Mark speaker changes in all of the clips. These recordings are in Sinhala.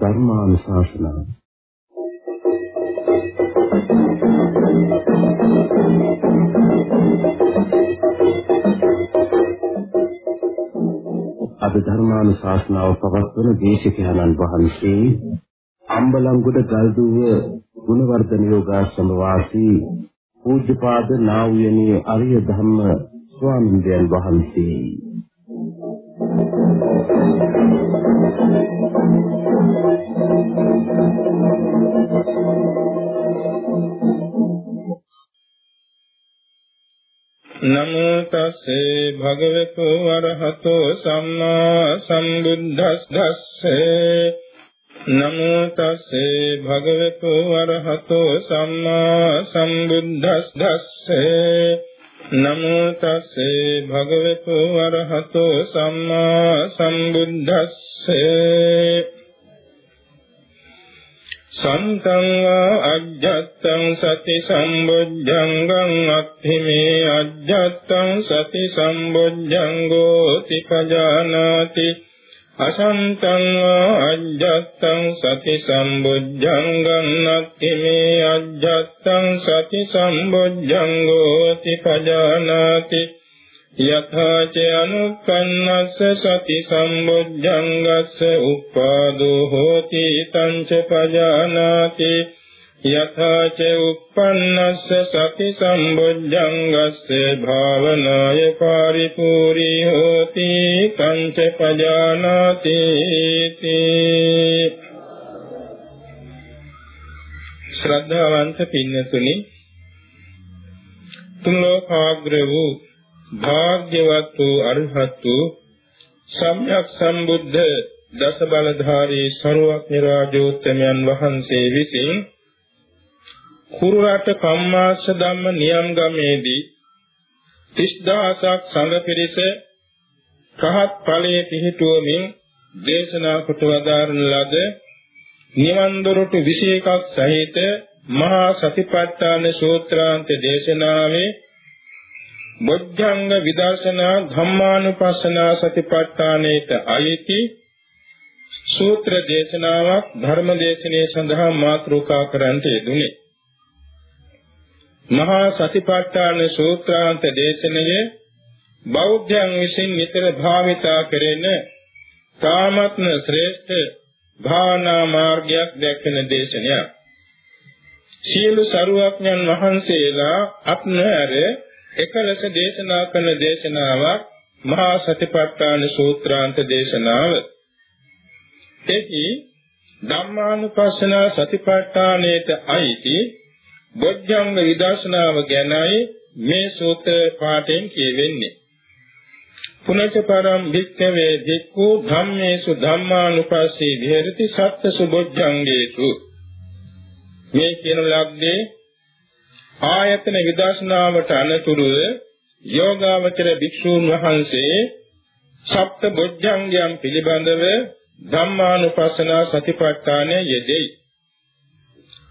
Speaker 1: ධර්මානුශාසනාව. අද ධර්මානුශාසනාව පවත්වන දේශකයන්න් වහන්සේ අම්බලන්ගොඩ ගල්දුව ගුණවර්ධන යෝගාශ්‍රම වාසී පූජ්‍යපාද නා වූ අරිය ධම්ම ස්වාමීන් වහන්සේ.
Speaker 2: නමෝ තස්සේ භගවතු වරහතෝ සම්මා සම්බුද්දස්සේ නමෝ තස්සේ භගවතු වරහතෝ සම්මා සම්බුද්දස්සේ. නමෝ තස්සේ භගවතු වරහතෝ සම්මා සම්බුද්දස්සේ. සන්තං වා අජ්ජත්තං සති සම්බොජ්ජංගං අත්ථිමේ අජ්ජත්තං සති සම්බොජ්ජංගෝ තිපජානාති අසන්තං වා අජ්ජත්තං සති සම්බොජ්ජංගං අත්ථිමේ අජ්ජත්තං සති සම්බොජ්ජංගෝ තිපජානාති යථා ච අනුපන්නස්ස සති සම්බුද්ධංගස්ස උප්පාදෝ හෝති තං ච පජානාති යථා ච උප්පන්නස්ස සති සම්බුද්ධංගස්ස භාවනාය පරිපූර්ණී හෝති තං ච පජානාති ශ්‍රද්ධාවන්ත පින්නතුනි තුන් ලෝකාග්‍ර වූ භාග්‍යවත් වූ අරහත් වූ සම්්‍යක් සම්බුද්ධ දස බලධාරී සරුවක් නිරාජෝත්තමයන් වහන්සේ විසින් කුරුරට කම්මාස ධම්ම නියම් ගමේදී 30000ක් සංඝ පිරිස රහත් ඵලයේ පිහිටුවමින් දේශනා කොට වදාරන ලද නිවන් දොරටු 21ක් සහිත මහා සතිපට්ඨාන සූත්‍රාන්ත දේශනාවේ බොද්ධංග විදර්ශනා ධම්මානුපස්සනා සතිපට්ඨානේට අයිති සූත්‍ර දේශනාවක් ධර්ම දේශනේ සඳහා මාතෘකා කරන්ට යෙදුනේ. මහා සතිපට්ඨාන සූත්‍රාන්ත දේශනයේ බෞද්ධයන් විසින් නිතර භාවිතා කෙරෙන තාමත්ම ශ්‍රේෂ්ඨ භාවනා මාර්ගයක් දැක්වෙන දේශනයක්. සියලු සරුවඥන් වහන්සේලා අපනහැර එකලස දේශනා කරන දේශනාවක් මහා සතිපට්ඨාන සූත්‍රාන්ත දේශනාව. එහි ධම්මානුපස්සන සතිපට්ඨානයේත අයිති බොද්ධංග විදර්ශනාව ගැනයි මේ සූත්‍ර පාඨයෙන් කියවෙන්නේ. පුනච පරම් භික්ඛවේ භික්ඛු ධම්මේසු ධම්මානුපස්සී විහෙරති සත්ත්‍ය බොද්ධංගේසු මේ කියන ලබ්ධේ ආයතන විදර්ශනාවට අනතුරුව යෝගාවචර භික්ෂූන් වහන්සේ සප්ත බොජ්ජංගයන් පිළිබඳව ධම්මානුපස්සනා සතිපට්ඨානය යෙදෙයි.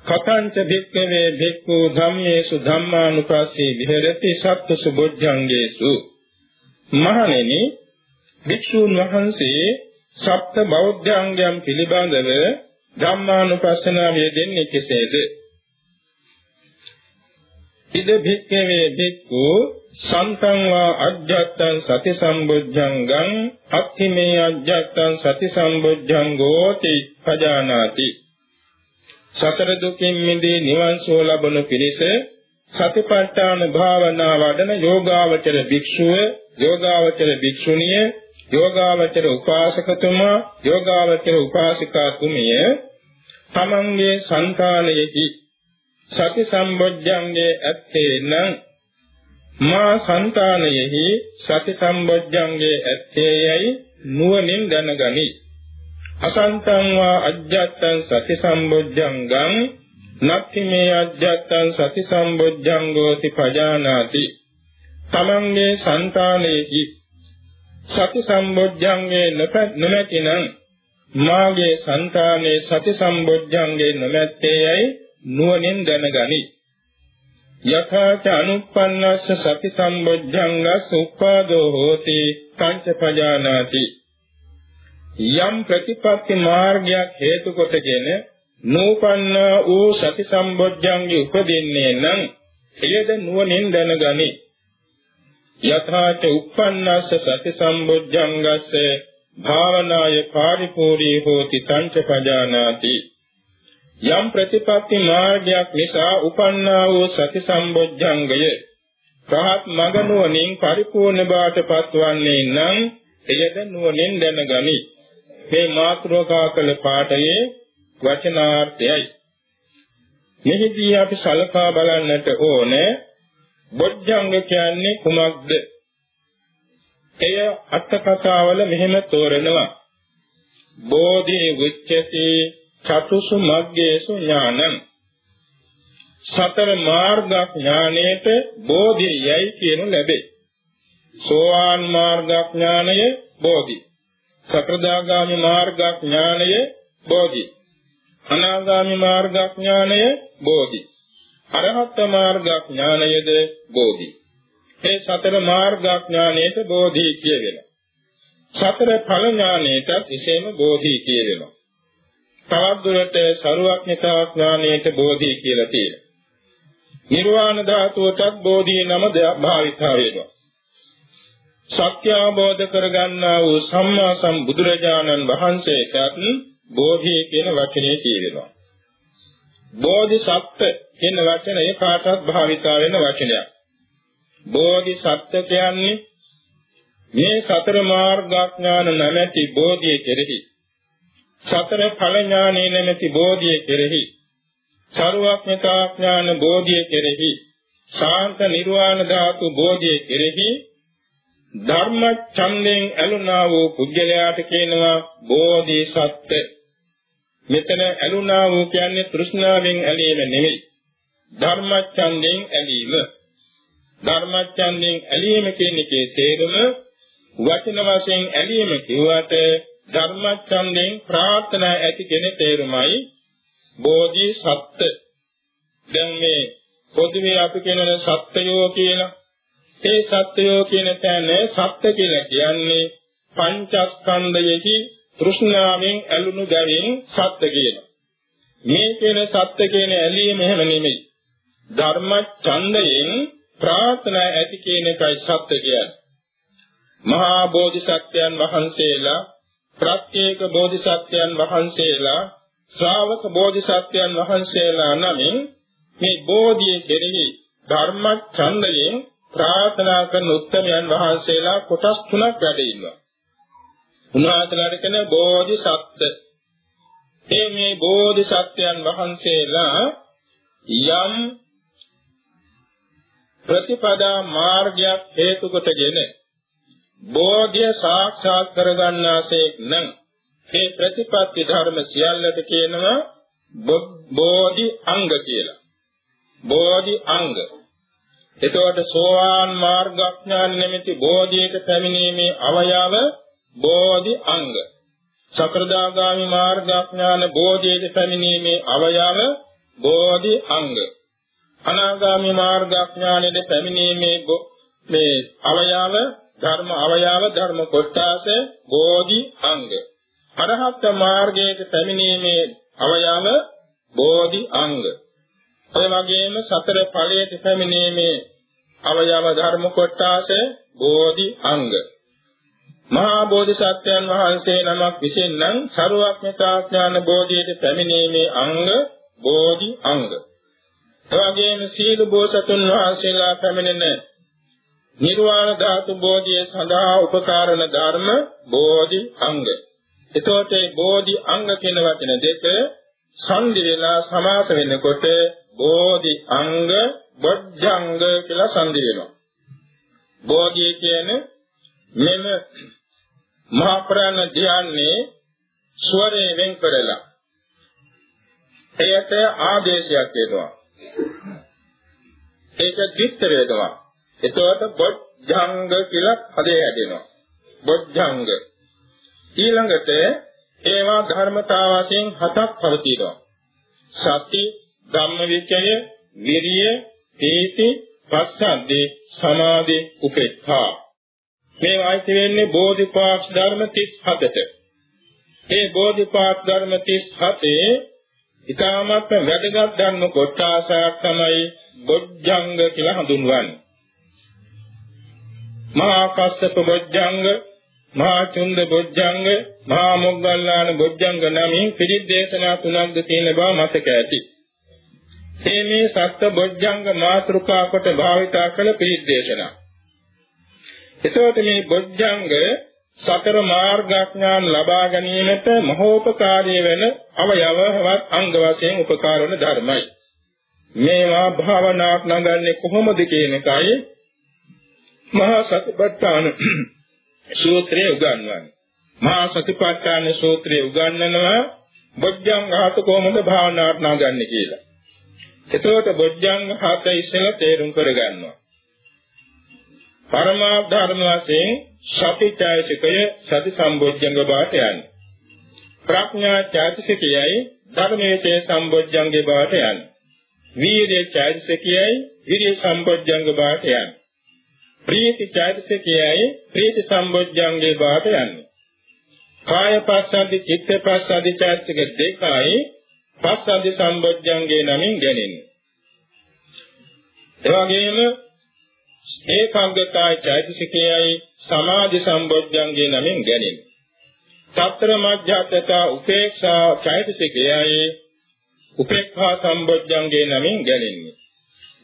Speaker 2: කතංච භික්ඛවේ භික්ඛු ධම්මේසු ධම්මානුපස්සී විහෙරති සප්තසු බොජ්ජංගේසු මහණෙනි භික්ෂූන් වහන්සේ සප්ත බෞද්ධාංගයන් පිළිබඳව ධම්මානුපස්සනාව යෙදෙන්නේ කෙසේද? ඉද භික්ඛවේ භික්ඛු සන්තං වා අජ්ජත්තං සති සම්බුද්ධංගං අක්ඛිමේ අජ්ජත්තං සති සම්බුද්ධංගෝ තිපජානාති සතර දුකින් මිදී නිවන් සුව ලබනු පිණිස සතිපට්ඨාන භාවනා වඩන යෝගාවචර භික්ෂුව යෝගාවචර භික්ෂුණිය යෝගාවචර උපාසකතුමා යෝගාවචර උපාසිකාතුමිය තමන්ගේ సంతානයෙහි සති සම්බොජ්ජංගේ ඇත්තේ නම් මා సంతානයෙහි සති සම්බොජ්ජංගේ ඇත්තේ යයි නුවණින් දැනගනි. අසන්තං වා අජ්ජත්තං සති සම්බොජ්ජංගං නත්ති මේ අජ්ජත්තං සති සම්බොජ්ජංගෝති පජානාති. තමන්ගේ సంతානෙහි සති සම්බොජ්ජංගේ නොමැතිනම් මාගේ సంతානේ සති සම්බොජ්ජංගේ නොමැත්තේයි නුවණින් දැනගනි. යථාච අනුප්පන්නස්ස සති සම්බොජ්ජංගස් උප්පාදෝ හෝති පංච පජානාති. යම් ප්‍රතිපත්ති මාර්ගයක් හේතු කොටගෙන නූපන්න වූ සති සම්බොජ්ජංගේ උපදින්නේ නම් එයද නුවණින් දැනගනි යථාච උප්පන්නස්ස සති සම්බොජ්ජංගස්ස භාවනාය පරිපූර්ණී හෝති පංච පජානාති යම් ප්‍රතිපත්ති මාර්ගයක් නිසා උපන්නා වූ සති සම්බොජ්ජංගය රහත් මඟ නුවණින් පරිපූර්ණ බාටපත් වන්නේ නම් එයද නුවණින් දැනගනි. මේ මාත්‍රෝකා කළ පාඨයේ වචනාර්ථයයි. මෙහිදී අපි සලකා බලන්නට ඕනේ බොජ්ජංග කියන්නේ කුමක්ද? එය අට කතාවල මෙහෙම තෝරනවා. බෝධි විච්ඡති චතුසු මග්ගේසු ඥානං සතර මාර්ග ඥානයේට බෝධියයි කියනු ලැබේ. සෝවාන් මාර්ග ඥානය බෝධි. සකෘදාගාමි මාර්ග ඥානය බෝධි. අනාගාමි මාර්ග ඥානය බෝධි. අරහත් මාර්ග ඥානයද බෝධි. මේ සතර මාර්ග ඥානයේට බෝධි කියවෙනවා. සතර ඵල ඥානයේට විශේෂම බෝධි කියවෙනවා. තවත් දුරට සරුවක්නිකා ඥානයට බෝධි කියලා තියෙනවා. නිර්වාණ ධාතුවටත් බෝධි නම භාවිතා වෙනවා. සත්‍ය අවබෝධ කරගන්නා වූ සම්මා සම්බුදුරජාණන් වහන්සේටත් බෝධි කියන වචනේ කියවෙනවා. බෝධිසත්ත්ව කියන වචනය කාටත් භාවිතා වෙන වචනයක්. බෝධිසත්ත්ව කියන්නේ මේ සතර මාර්ගඥාන නැමැති බෝධිය කෙරෙහි සතර ඵල ඥානෙ නැමැති බෝධිය කෙරෙහි සරුවක්ඥතා ඥාන බෝධිය කෙරෙහි ශාන්ත නිර්වාණ ධාතු බෝධිය කෙරෙහි ධර්ම ඡන්දෙන් ඇලුනා වූ පුජ්‍යලයාට කියනවා බෝධිසත්ත්ව. මෙතන ඇලුනා වූ කියන්නේ තෘෂ්ණාවෙන් ඇලීම නෙවෙයි ධර්ම ඡන්දෙන් ඇලීම. ධර්ම ඡන්දෙන් ඇලීම කියන එකේ තේරුම? වචන වශයෙන් ඇලීම කිව්වට ධර්මච්ඡන්දයෙන් ප්‍රාර්ථනා ඇති කෙනේ තේරුමයි බෝධි සත්ත්‍ය දැන් මේ පොදුවේ අපි කියනන සත්‍යයෝ කියලා ඒ සත්‍යයෝ කියන තැන සත්‍ය කියලා කියන්නේ පංචස්කන්ධයෙහි තෘෂ්ණාවෙන් ඇලුණු බැවින් සත්‍ය කියනවා මේ කියන සත්‍ය කියන ඇලීම එහෙම නෙමෙයි. ධර්ම ඡන්දයෙන් ප්‍රාර්ථනා ඇති කියන එකයි සත්‍ය කියන්නේ. මහා බෝධිසත්වයන් වහන්සේලා ප්‍රත්‍යේක බෝධිසත්වයන් වහන්සේලා ශ්‍රාවක බෝධිසත්වයන් වහන්සේලා නමින් මේ බෝධිය කෙරෙහි ධර්ම ඡන්දයෙන් ප්‍රාර්ථනා කරන උත්තමයන් වහන්සේලා කොටස් තුනක් වැඩ ඉන්නවා. උන්වහන්සේලාට කියන බෝධිසත්ව. ඒ මේ බෝධිසත්වයන් වහන්සේලා යම් ප්‍රතිපදා මාර්ගයක් හේතු කොටගෙන බෝධිය සාක්ෂාත් කරගන්නාසේක් නම් මේ ප්‍රතිපත්ති ධර්ම සියල්ලට කියනවා බෝධි අංග කියලා. බෝධි අංග. එතකොට සෝවාන් මාර්ගඥාන නිමිති බෝධියට පැමිණීමේ අවයව බෝධි අංග. සකෘදාගාමි මාර්ගඥාන බෝධියට පැමිණීමේ අවයව බෝධි අංග. අනාගාමි මාර්ගඥානෙට පැමිණීමේ මේ අවයව ධර්ම අවයව ධර්ම කොටස බෝධි අංග. අරහත් මාර්ගයේ පැමිණීමේ අවයව බෝධි අංග. ඒ වගේම සතර ඵලයේ පැමිණීමේ අවයව ධර්ම කොටස බෝධි අංග. මහා බෝධිසත්වයන් වහන්සේ නමක් විසින් නම් සරුවක්ඥතා ඥාන බෝධියට පැමිණීමේ අංග බෝධි අංග. එවැගේම සීල බෝසතුන් වහන්සේලා පැමිණෙන නිර්වාණ ධාතු බෝධිය සඳහා උපකාරණ ධර්ම බෝධි අංග. එතකොට මේ බෝධි අංග කියන වචන දෙක සංදි වෙලා සමාස වෙනකොට බෝධි අංග බොජ්ජංග කියලා සංදි වෙනවා. බෝධිය කියන්නේ මෙම මහා ප්‍රාණ ධ්‍යානයේ ස්වරේ වෙන් කරලා එයට ආදේශයක් වෙනවා. ඒක දිත්ත වේදවා. එතකොට බොජ්ජංග කියලා පදේ හැදෙනවා. බොජ්ජංග. ඊළඟට ඒවා ධර්මතා වශයෙන් හතක් පවතිනවා. සති, ධම්මවිචය, විරිය, පීති, පස්සද්ධි, සමාධි, උපේක්ඛා. මේ වායිත වෙන්නේ බෝධිපාක්ෂ ධර්ම 37ට. මේ බෝධිපාක්ෂ ධර්ම 37 ඊටමත් වැදගත් ධර්ම කොටසක් තමයි බොජ්ජංග කියලා හඳුන්වන්නේ. මහා කස්සප බොජ්ජංග, මහා චුන්ද බොජ්ජංග, මහා මොග්ගල්ලාන බොජ්ජංග නමින් පිළිත් දේශනා තුනක්ද තියෙන බව මතක ඇති. මේ මේ සත්‍ය බොජ්ජංග මාතෘකා කොට භාවිතා කළ පිළිත් දේශනා. එතකොට මේ බොජ්ජංග සතර මාර්ගඥාන ලබා ගැනීමට මහෝපකාරී වෙන අවයවවත් අංග වශයෙන් උපකාර වන ධර්මයි. මේවා භාවනාවක් නගන්නේ කොහොමද කියන එකයි මහා සතිපට්ඨාන සූත්‍රය උගන්වන්නේ. මහා සතිපට්ඨාන සූත්‍රය උගන්වනවා බොජ්ජංග හත කොහොමද භාවනාවක් නගන්නේ කියලා. එතකොට බොජ්ජංග හත ඉස්සෙල්ලා තේරුම් කරගන්නවා. පරමාර්ථ ධර්ම වශයෙන් සතිචෛතසිකය සති සම්බොජ්ජංග බවට යන්නේ. ප්‍රඥා චෛතසිකයයි ධර්මයේ සම්බොජ්ජංගේ බවට යන්නේ. වීර්ය චෛතසිකයයි විරිය සම්බොජ්ජංග බවට යන්නේ. ප්‍රීති චෛතසිකයයි ප්‍රීති සම්බොජ්ජංගේ බවට යන්නේ. කාය පස්සද්ධි චිත්ත පස්සද්ධි චෛතසික දෙකයි පස්සද්ධි සම්බොජ්ජංගේ නමින් ගැනෙන්නේ. එවැගේම ඒකාග්‍රතාය චෛතසිකයයි සමාධි සම්බොධ්‍යංගේ නමින් ගැනෙන්නේ. සතර මධ්‍යස්ථතා උපේක්ෂා චෛතසිකයයි උපේක්ඛා සම්බොධ්‍යංගේ නමින් ගැනෙන්නේ.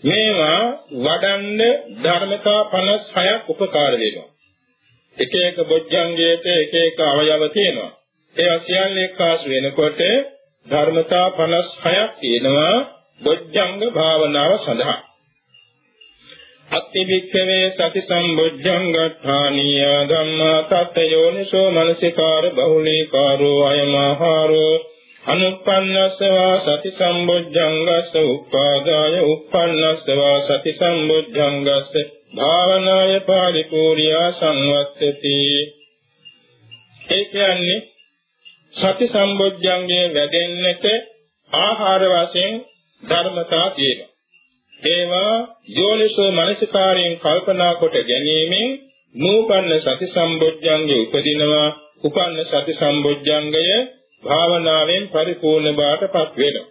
Speaker 2: මේවා වඩන්න ධර්මතා 56ක් උපකාර වෙනවා. එක එක බොධ්‍යංගයට එක එක අවයව තියෙනවා. ඒ සියල්ල එක්කාසු වෙනකොට ධර්මතා 56ක් තියෙනවා බොධ්‍යංග භාවනාව සඳහා. අත්තිවික්ඛවේ සති සම්බුද්ධං ගත්තානිය ධම්මා තත්ත්වයෝනිසෝ මනසිකාර බහුලීකාරෝ අයමහාරෝ අනුප්පන්නස්සවා සති සම්බුද්ධංගස්ස උප්පාදාය උප්පන්නස්සවා සති සම්බුද්ධංගස්ස භාවනාය පරිපූර්ණා සංවත්තති ඒ කියන්නේ සති සම්බුද්ධංගයේ වැඩෙන්නට ආහාර වශයෙන් ධර්මතා තියෙනවා ඒවා යෝනිසෝ මනසිකාරයෙන් කල්පනා කොට ගැනීමෙන් නූපන්න සති සම්බොජ්ජංගේ උපදිනවා උපන්න සති සම්බොජ්ජංගය භාවනාවෙන් පරිපූර්ණ බාටපත් වෙනවා.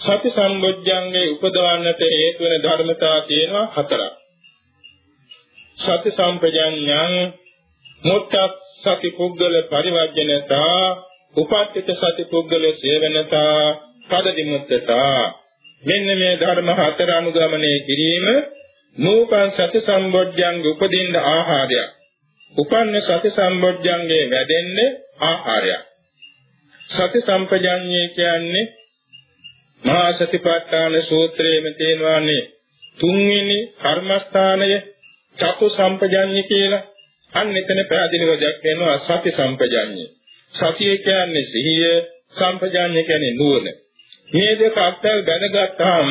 Speaker 2: සති සම්බොජ්ජංගේ උපදවන්නට හේතු වෙන ධර්මතා තියෙනවා හතරක්. සති සම්පජඤ්ඤං මුත්තක් සති පුද්ගල පරිවර්ජනතා උපත්ිත සති පුද්ගල සේවනතා පදදිමුත්තතා මෙන්න මේ ධර්ම හතර අනුගමනය කිරීම නූපන් සති සම්බොජ්ජංග උපදින්න ආහාරයක්. උපන්න සති සම්බොජ්ජංගේ වැඩෙන්න ආහාරයක්. සති සම්පජඤ්ඤේ කියන්නේ මහා සතිපට්ඨාන සූත්‍රයේම තියෙනවානේ තුන්වෙනි කර්මස්ථානය චතු සම්පජඤ්ඤ කියලා. අන්න එතන පැහැදිලිව දැක්වෙනවා සති සම්පජඤ්ඤය. සතිය කියන්නේ සිහිය, සම්පජඤ්ඤය කියන්නේ නුවණ. මේ දෙක අත්හැර දැනගත්තාම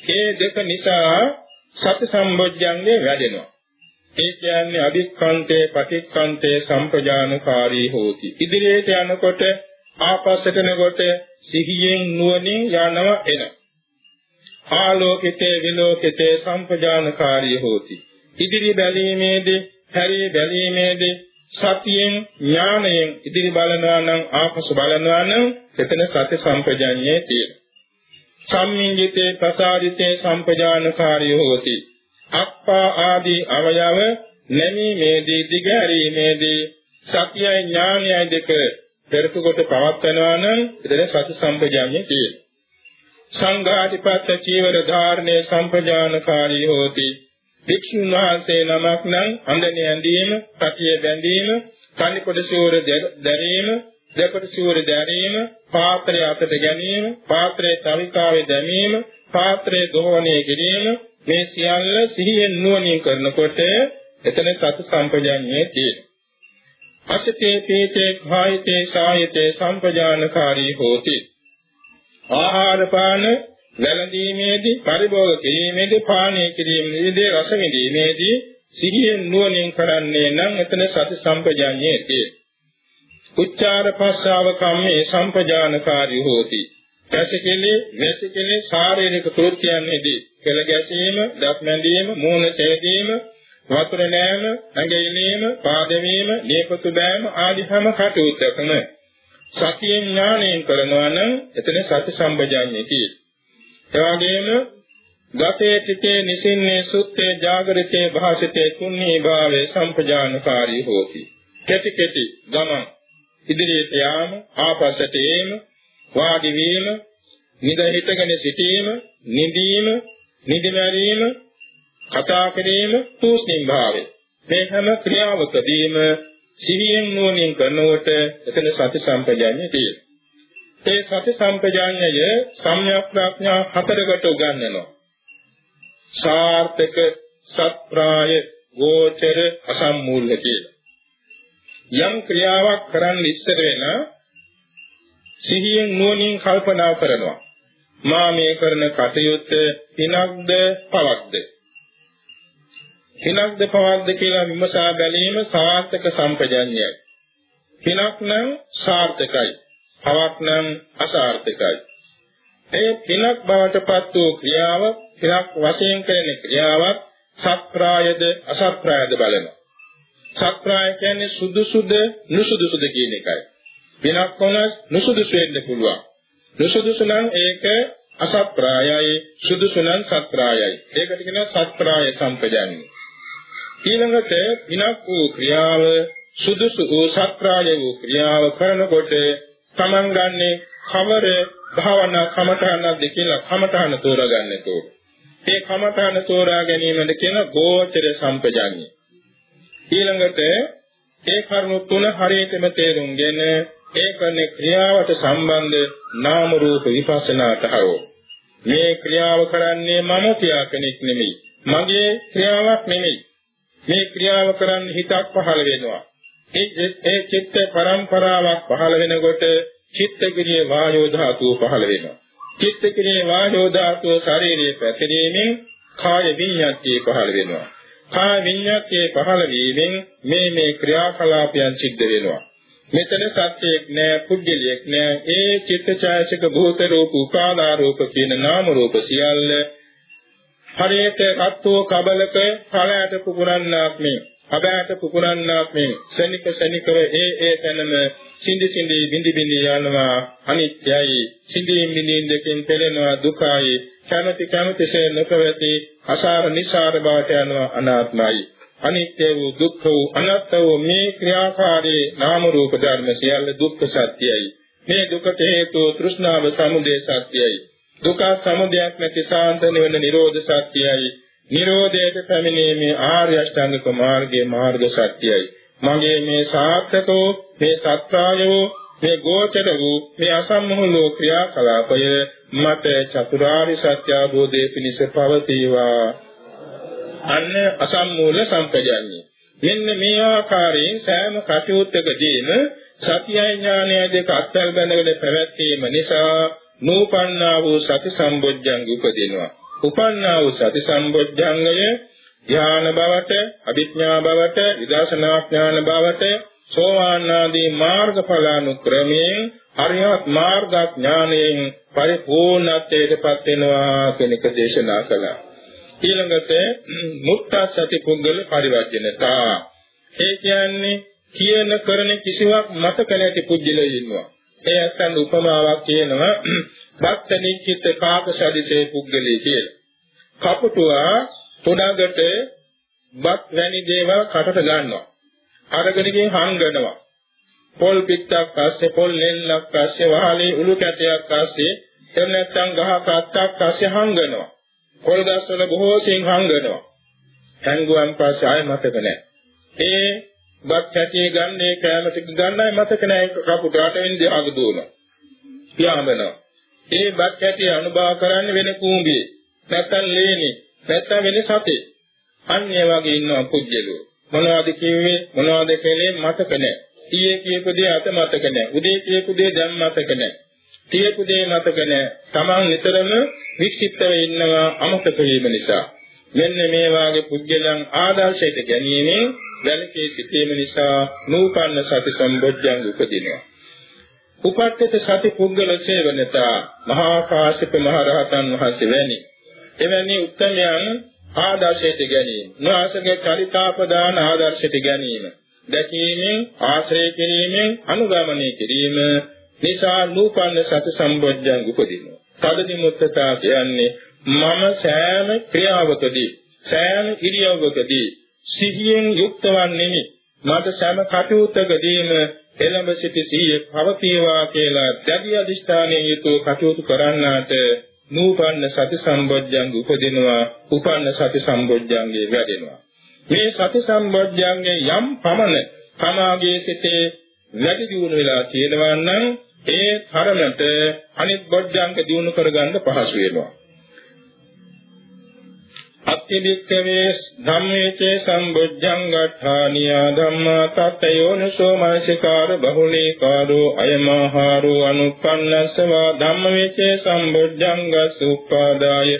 Speaker 2: මේ දෙක නිසා සති සම්බොජ්ජංගේ වැඩෙනවා. ඒ කියන්නේ අභික්ඛන්තේ පටික්ඛන්තේ සම්පජානකාරී හෝති. ඉදිරියට යනකොට ආපස්සට යනකොට සිහියෙන් නුවණින් යනවා එන. ආලෝකිතේ විලෝකිතේ සම්පජානකාරී හෝති. ඉදිරි බැලීමේදී, හැරී බැලීමේදී සතියෙන් ඥාණයෙන් ඉදිරි බලනවා නම් ආපසු බලනවා නම් එතන සති සම්පජඤ්ඤයේ තියෙන. සම්මිංජිතේ ප්‍රසාදිතේ සම්පජානකාරී හෝති. අක්පා ආදී අවයව නැමීමේදී දිගහැරීමේදී සතියයි ඥානයයි දෙක පෙරතු කොට පවත්වනවා නම් එතන සති සම්පජඤ්ඤයේ තියෙන. සංඝාතිපත්ත චීවර ධාරණේ සම්පජානකාරී හෝති. භික්ෂුන් වහන්සේ නමක් නම් අඳින ඇඳීම, කටිය බැඳීම, කනිපොඩ සිවුර දැරීම, දෙපොඩ සිවුර දැරීම, පාත්‍රය අතට ගැනීම, පාත්‍රයේ තවිකාවේ දැමීම, පාත්‍රයේ දෝවණය කිරීම මේ සියල්ල සිහියෙන් නුවණින් කරනකොට එතන සතු සම්පජාඤ්ඤයේ තියෙනවා. අසිතේ පීතේ කායිතේ සායතේ සම්පජානකාරී හෝති. ආහාර පාන වැළඳීමේදී පරිභෝග කිරීමේදී පානය කිරීමේදී රස විඳීමේදී සිහියෙන් නුවණින් කරන්නේ නම් එතන සති සම්පජාඤ්ඤයේ තියෙනවා. උච්චාර පස්සාව කම්මේ සම්පජානකාරී හෝති. කැසිකෙලි, මෙසිකෙලි ශාරීරික කෘත්‍යයන්ෙහිදී කෙල ගැසීම, දත් මැදීම, මූණ සේදීම, වතුර නෑම, ඇඟිලීම, පාදවීම, දීපතු බෑම ආදී හැම කටයුත්තකම සතියෙන් ඥාණයෙන් කරනවා නම් එතන සති සම්පජාඤ්ඤය කියයි. ඒ වගේම ගතේ තිතේ නිසින්නේ සුත්තේ ජාගරිතේ භාසිතේ කුණ්හී භාවේ සම්පජානකාරී හෝති. කෙටි කෙටි ගමන් ඉදිරියට යාම ආපස්සට ඒම වාඩි වීම නිද හිතගෙන සිටීම නිදීම නිදිමැරීම කතා කිරීම තුස්නින් භාවය මේ හැම ක්‍රියාවකදීම සිහියෙන් නුවණින් කරනකොට එතන සති සම්පජාඤ්ඤය තියෙනවා. ඒ සති සම්පජාඤ්ඤය සම්‍යක් ප්‍රඥා හතරකට උගන්වනවා. සාර්ථක සත්‍ප්‍රාය ගෝචර අසම්මූල්‍ය කියලා. යම් ක්‍රියාවක් කරන්න ඉස්සර වෙන සිහියෙන් නුවණින් කල්පනා කරනවා. මා මේ කරන කටයුත්ත පිනක්ද පවක්ද? පිනක්ද පවක්ද කියලා විමසා බැලීම සාර්ථක සම්පජඤ්ඤයයි. පිනක් නම් සාර්ථකයි. පවක් නම් අසාර්ථකයි. ඒ පිනක් බවට පත් වූ ක්‍රියාව පිනක් වශයෙන් කරන ක්‍රියාවක් සත්‍රායද අසත්‍රායද බලනවා. සත්‍රාය කියන්නේ සුදුසුද නුසුදුසුද කියන එකයි. පිනක් වුණත් නුසුදුසු වෙන්න පුළුවන්. නුසුදුසු නම් ඒක අසත්‍රායයි සුදුසු නම් සත්‍රායයි. ඒකට කියනවා සත්‍රාය සම්පජාන්නේ. ඊළඟට පිනක් වූ ක්‍රියාව සුදුසු වූ සත්‍රාය වූ ක්‍රියාව කරනකොට තමන් ගන්නේ කවර භාවනා කමඨානක්ද කියලා කමඨාන තෝරාගන්න ඕනේ. ඒ කමඨාන තෝරා ගැනීමද කියන ගෝචර සම්පජාඤ්ඤය. ඊළඟට ඒ කරුණු තුන හරියටම තේරුම්ගෙන ඒ කරන ක්‍රියාවට සම්බන්ධ නාම රූප විපස්සනාට හරෝ. මේ ක්‍රියාව කරන්නේ මම කියා කෙනෙක් නෙමෙයි. මගේ ක්‍රියාවක් නෙමෙයි. මේ ක්‍රියාව කරන්න හිතක් පහළ වෙනවා. ඒ ඒ චිත්ත පරම්පරාවක් පහළ වෙනකොට චිත්තගිරිය වායෝ ධාතුව පහළ වෙනවා. චිත්තගිරිය වායෝ ධාතුව ශරීරයේ පැතිරීමෙන් කාය විඤ්ඤාතිය පහළ වෙනවා. කාය විඤ්ඤාතිය පහළ වීමෙන් මේ මේ ක්‍රියාකලාපයන් සිද්ධ වෙනවා. මෙතන සත්‍යයක් නෑ පුද්ගලයක් නෑ ඒ චිත්තචෛසික භූත රූප උපාදා රූප කියන නාම රූප සියල්ල හරියට රත්වෝ කබලක ඵලයට පුපුරන්නාක් මේ අබෑට පුපුරන්නාක් මේ ශනික ශනිකව ඒ ඒ තැනම සිඳි සිඳි බිඳි බිඳි යනවා. අනිත්‍යයි. සිඳි බිඳි දෙකෙන් පෙළෙනවා දුකයි. කැමැති කැමැතිසේ නොකවති. අසාර නිසාර බවට යනවා අනාත්මයි. අනිත්‍ය වූ දුක්ඛ වූ අනාත්ම වූ මේ ක්‍රියාකාරී නාම රූප ධර්ම සියල්ල දුක්ඛ සත්‍යයි. මේ දුකට හේතුව තෘෂ්ණාව සමුදය සත්‍යයි. දුක සමුදයක් නැති සාන්ත නිවන නිරෝධ සත්‍යයි. නිරෝධයට පැමිණීමේ ආර්ය අෂ්ටාංගික මාර්ගයේ මාර්ග සත්‍යයි. මගේ මේ සාර්ථකෝ මේ සත්‍යයෝ මේ ගෝචර වූ මේ අසම්මෝහලෝ ක්‍රියාකලාපය මට චතුරාර්ය සත්‍ය අවබෝධයේ පිණිස පවතිවා. අන්න අසම්මූල සම්පජාඤ්ඤය. මෙන්න මේ ආකාරයෙන් සෑම කටයුත්තකදීම සත්‍යය ඥානය දෙක අත්හැර බැඳගෙන පැවැත්වීම නිසා නූපන්නා වූ සති සම්බොජ්ජංග උපදිනවා. උපන්නා වූ සති සම්බොජ්ජංගය ඥාන බවට, අභිඥා බවට, විදර්ශනා ඥාන බවට, සෝවාන් ආදී මාර්ගඵලානුක්‍රමයෙන් අරිහත් මාර්ග ඥානයෙන් පරිපූර්ණත්වයටපත් වෙනවා කියන එක දේශනා කළා. ඊළඟට මුක්තසති පුද්ගල පරිවර්ජනතා. ඒ කියන්නේ කියන කරන කිසිවක් මතක නැති පුද්ගලයෙක් ඉන්නවා. ඒ අසන්න උපමාවක් කියනවා බක්ත නිච්චිත කාක සදිසේ පුද්ගලී කියලා. කපුටුවා තොඩඟට බත් වැනි දේවල් කටට ගන්නවා. අරගෙන ගිහින් හංගනවා. පොල් පිටක් අස්සේ පොල් නෙල්ලක් අස්සේ වහලේ උළු කැටයක් අස්සේ එහෙම නැත්නම් ගහක අත්තක් අස්සේ හංගනවා. පොල් ගස්වල බොහෝ සෙයින් හංගනවා. හැංගුවන් පස්සේ ආයෙ මතක නැහැ. ඒ බත් කැටිය ගන්නේ කෑම ටික ගන්නයි මතක නැහැ කපුටාට වෙන්නේ අග දුවනවා. පියාඹනවා. ඒ බත් කැටිය අනුභව කරන්නේ වෙන කූඹියේ. නැත්තම් ලේනේ. නැත්තම් වෙන සතේ. අන්න ඒ වගේ ඉන්නවා පුජ්‍යලෝ. මොනවද කිව්වේ මොනවද කළේ මතක නැහැ. ඊයේ කියපු දේ අත මතක නැහැ. උදේ කියපු දේ දැන් මතක නැහැ. කියපු දේ මතක නැහැ. Taman නිතරම වික්ෂිප්තව ඉන්නවා අමතක වීම නිසා. මෙන්න මේ වාගේ පුජ්‍යලයන් ආදර්ශයට ගැනීමෙන් වැලකී සිටීම නිසා නූපන්න සති සම්බොජ්ජංග උපදිනවා. උපට්ඨිත සති පුද්ගල සේවනතා මහා කාශ්‍යප මහ රහතන් වහන්සේ වැනි එවැනි උත්තමයන් ආදර්ශයට ගැනීම නාසගේ චරිතාපදාන ආදර්ශයට ගැනීම දැකීමෙන් ආශ්‍රය කිරීමෙන් අනුගමනය කිරීම නිසා නූපන්න සති සම්බොජ්ජං උපදිනවා. තදදි මුත්තතා කියන්නේ මම සෑම ක්‍රියාවකදී සෑම ඉරියව්වකදී සිහියෙන් යුක්තවන්නේ මට සෑම කටයුත්තකදීම එළඹ සිටි සිහිය පවතිවා කියලා දැඩි අධිෂ්ඨානයෙන් යුතුව කටයුතු කරන්නාට නූපන්න සති සම්බොජ්ජංග උපදිනවා උපන්න සති සම්බොජ්ජංගේ වැඩෙනවා. මේ සති සම්බොජ්ජංගේ යම් පමණ සමාගයේ සිටේ වැඩි දියුණු වෙලා තියෙනවා නම් ඒ තරමට අනිත් බොජ්ජංග දියුණු කරගන්න පහසු වෙනවා. අත්තිවික්කවේ ධම්මේචේ සම්බුද්ධං ගඨානියා ධම්මා තත්තයෝනසෝ මනසිකාර බහුලීකාරෝ අයමහාරෝ අනුප්පන්නස්සවා ධම්මේචේ සම්බුද්ධං ගසුප්පාදාය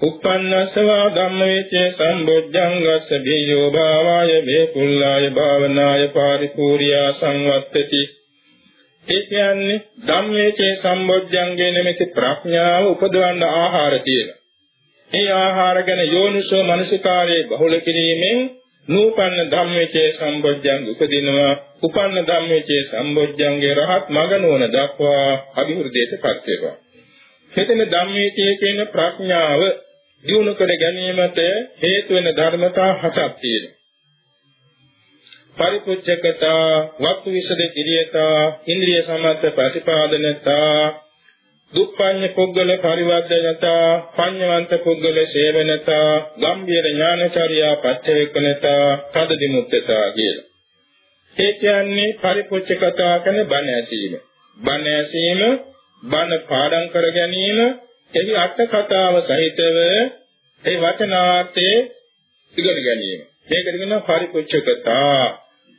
Speaker 2: උප්පන්නස්සවා ධම්මේචේ සම්බුද්ධං ගස්ස බියෝ භාවාය වේකුල්ලාය භාවනාය පාරිපූර්යා සංවත්තති. ඒ කියන්නේ ධම්මේචේ සම්බුද්ධංගේ නෙමෙති ප්‍රඥාව උපදවන්න ආහාර තියෙනවා ඒ ආහාර ගැන යෝනිසෝ මනසිකාරයේ බහුල කිරීමෙන් නූපන්න ධම්මේචේ සම්බොජ්ජං උපදිනවා. උපන්න ධම්මේචේ සම්බොජ්ජංගේ රහත් මඟ නොවන දක්වා අභිවෘද්ධියටපත් වෙනවා. මෙතන ධම්මේචේ කියන ප්‍රඥාව දිනු කර ගැනීමට හේතු වෙන ධර්මතා හතක් තියෙනවා. පරිපුච්ඡකතා වක්තු විසද කිරියතා ඉන්ද්‍රිය සමත්ත ප්‍රතිපාදනතා දුප්පඤ්ඤ පුද්ගල පරිවර්ධනතා පඤ්ඤවන්ත පුද්ගල සේවනතා ගම්බීර ඥානචර්යා පච්චේකනතා තද විමුක්තතා කියලා. ඒ කියන්නේ පරිපොච්චකතා කරන බණ ඇසීම. බණ ඇසීම බණ පාඩම් කර ගැනීම එහි අර්ථ කතාව සහිතව ඒ වචනාර්ථයේ ඉගෙන ගැනීම. මේකට කියනවා පරිපොච්චකතා.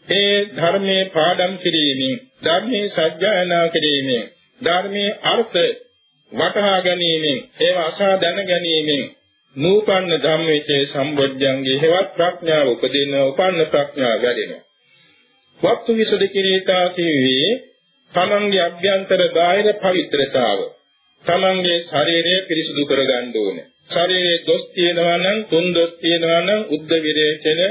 Speaker 2: ඒ ධර්මයේ පාඩම් කිරීමෙන් ධර්මයේ සත්‍යයනා කිරීමෙන් ධර්මයේ අර්ථ වටහා ගැනීමෙන් ඒව අසා දැන ගැනීමෙන් නූපන්න ධම්මයේ සම්බොජ්ජංගේ හේවත් ප්‍රඥාව උපදින උපන්න ප්‍රඥාව වැඩෙනවා. වක්තු විසද කිරීතා කිව්වේ තමන්ගේ අභ්‍යන්තර බාහිර පවිත්‍රතාව. තමන්ගේ ශරීරය පිරිසිදු කරගන්න ඕනේ. ශරීරයේ දොස් තියෙනවා නම් තුන් දොස් තියෙනවා නම් උද්ද විරේචන,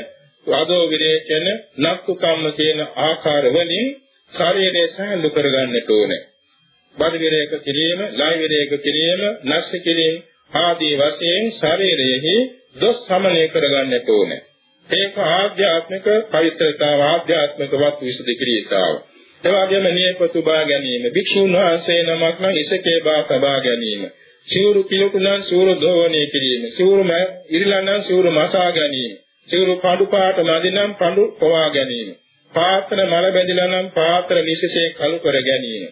Speaker 2: වාදෝ විරේචන, නක්කු කම්ම කියන ආකාර වලින් ශරීරය සහැල්ලු කරගන්නට ඕනේ. බඩ විරේක කිරීම, ලයි විරේක කිරීම, නැස්ස කිරීම ආදී වශයෙන් ශරීරයෙහි දොස් සමනය කරගන්නට ඕනේ. ඒක ආධ්‍යාත්මික පවිත්‍රතාව ආධ්‍යාත්මික වත් විසුද්ධි කිරීතාව. ඒ වගේම නියපොතු බා ගැනීම, භික්ෂුන් වහන්සේ නමක් නම් ඉසකේ බා තබා ගැනීම, සිවුරු කිලුටු නම් සිවුරු දෝවණය කිරීම, සිවුරු ඉරිලන් නම් සිවුරු මසා ගැනීම, සිවුරු පඳු පාට මදි නම් පඳු පවා ගැනීම, පාත්‍ර මල බැඳිලා නම් පාත්‍ර නිසසේ කළු කර ගැනීම.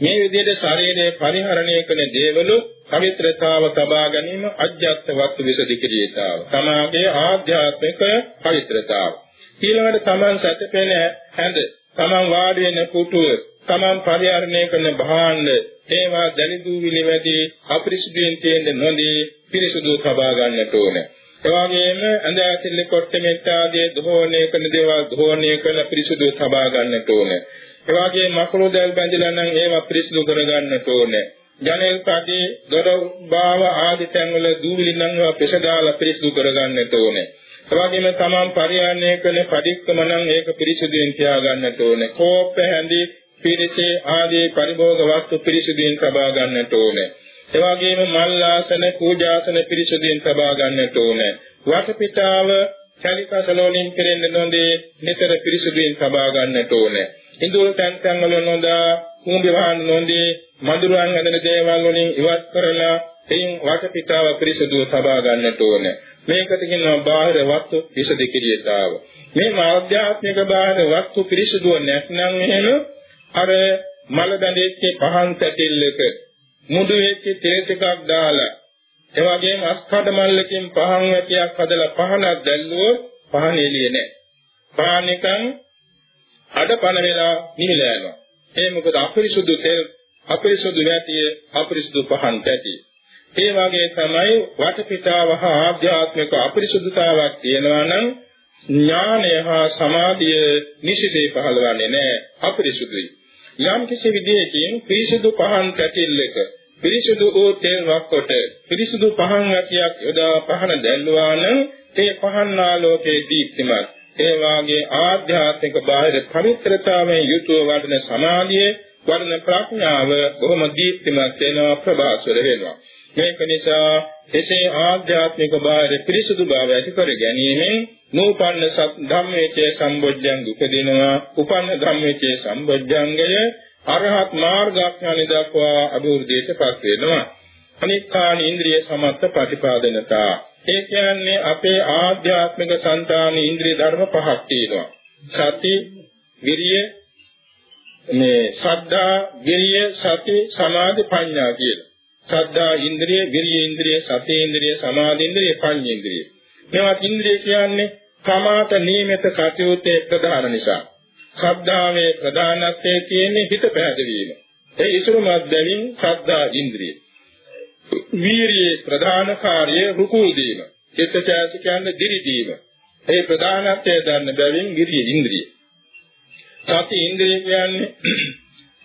Speaker 2: මේ විදිහට ශරීරයේ පරිහරණය කරන දේවලු පවිත්‍රතාව තබා ගැනීම අජ්ජත් වස්තු විසදිකිරියතාව. තමාගේ ආධ්‍යාත්මික පවිත්‍රතාව. ඊළඟට තමන් සැතපෙන හැඳ, තමන් වාඩි වෙන පුටුව, තමන් පරිහරණය කරන භාණ්ඩ, ඒවා දැලිදු විලිවැදි අපරිසුදුයෙන් තියෙන නොදී පිරිසුදු තබා ගන්නට ඕනේ. එවාගෙම ඇඳ ඇතිලි කොට මෙත්ත ආදී දෝහණය කරන දේවල් දෝහණය කරන පිරිසුදු තබා ගන්නට ඕනේ. ඒ වගේ මකුළු දැල් බැඳලා නම් ඒවා පිරිසිදු කරගන්නට ඕනේ. ජනෙල් කඩේ දොර බාව ආදී තැන්වල දූවිලි නම් ඒවා පෙසදාලා පිරිසිදු කරගන්නට ඕනේ. ඒ වගේම තමන් පරිහරණය කළ පරික්කම නම් ඒක පිරිසිදුවෙන් තියාගන්නට ඕනේ. කෝප්ප හැඳි පිරිසේ ආදී පරිභෝග වස්තු පිරිසිදුවෙන් තබා ගන්නට ඕනේ. ඒ වගේම මල් ආසන පූජාසන පිරිසිදුවෙන් තබා ගන්නට ඕනේ. වටපිටාව චලිතසල වලින් කෙරෙන්න නොදී නිතර පිරිසිදුවෙන් තබා ගන්නට ඕනේ. ඉඳුල් තැන් තැන් වල නොදා කුඹි වහන් නොදී මధుරයන් ඇදෙන දේවල් වලින් ඉවත් කරලා එයින් වටපිටාව පිරිසුදුව තබා ගන්නට ඕනේ. මේකට කියනවා බාහිර වස්තු විසද කිරියතාව. මේ ආධ්‍යාත්මික බාහිර වස්තු පිරිසුදුව නැත්නම් එහෙම අර මල බැඳෙච්ච පහන් තැටිල්ලක මුඩු වෙච්ච තෙල් ටිකක් දාලා ඒ වගේම අස්කඩ මල්ලකින් පහන් වැටියක් හදලා පහනක් දැල්ලුවොත් පහන එළියේ නැහැ. පහන් නිකන් අඩපණ වෙලා නිවිලා යනවා. ඒ මොකද අපරිසුදු තෙල් අපරිසුදු නැතිය අපරිසුදු පහන් තැටි. ඒ වගේ තමයි වටපිටාව හා ආධ්‍යාත්මික අපරිසුදුතාවක් තියෙනවා නම් ඥානය හා සමාධිය නිසිසේ පහළවන්නේ නැහැ අපරිසුදුයි. යම් කිසි විදියකින් පිරිසුදු පහන් කැටිල්ලක පිරිසුදු වූ තෙල් වක්කොට පිරිසුදු පහන් ඇතියක් යොදා පහන දැල්වුවා නම් ඒ පහන් ආලෝකයේ දීප්තිමත් ඒ වාගේ ආධ්‍යාත්මික බාහිර පවිත්‍රතාවයෙන් යුතුව වඩන සමාධියේ වර්ණ ප්‍රඥාව බොහොම දීප්තිමත් වෙනවා ප්‍රභාස්වර වෙනවා. මේක නිසා එසේ ආධ්‍යාත්මික බාහිර පිරිසුදු බව ඇති කර ගැනීමෙන් නූපන්න සත් ධම්මේචේ සම්බොජ්ජංග උපදිනවා. උපන්න ධම්මේචේ සම්බොජ්ජංගය අරහත් මාර්ගඥාන දක්වා අභිවෘද්ධියටපත් වෙනවා. අනිත්‍යාන ඉන්ද්‍රිය සමත්ත ප්‍රතිපාදනතා. ඒ කියන්නේ අපේ ආධ්‍යාත්මික సంతාන ඉන්ද්‍රිය ධර්ම පහක් තියෙනවා සති විරිය මේ සද්ධා විරිය සති සමාධි ප්‍රඥා කියලා සද්ධා ඉන්ද්‍රිය විරිය ඉන්ද්‍රිය සති ඉන්ද්‍රිය සමාධි ඉන්ද්‍රිය ප්‍රඥා ඉන්ද්‍රිය මේවා ඉන්ද්‍රිය කියන්නේ සමාත නියමිත කටයුත්තේ ප්‍රධාන නිසා ශ්‍රද්ධාවේ ප්‍රධානත්වයේ තියෙන්නේ හිත පැහැදවීම. ඒ ඉසුරුමත් බැවින් ශ්‍රද්ධා ඉන්ද්‍රිය. වීරියේ ප්‍රධාන කාර්යය රුකු දීම. චිත්තචෛතස කියන්නේ දිරි දීම. ඒ ප්‍රධානත්වයේ දන්න බැවින් විරිය ඉන්ද්‍රිය. සති ඉන්ද්‍රිය කියන්නේ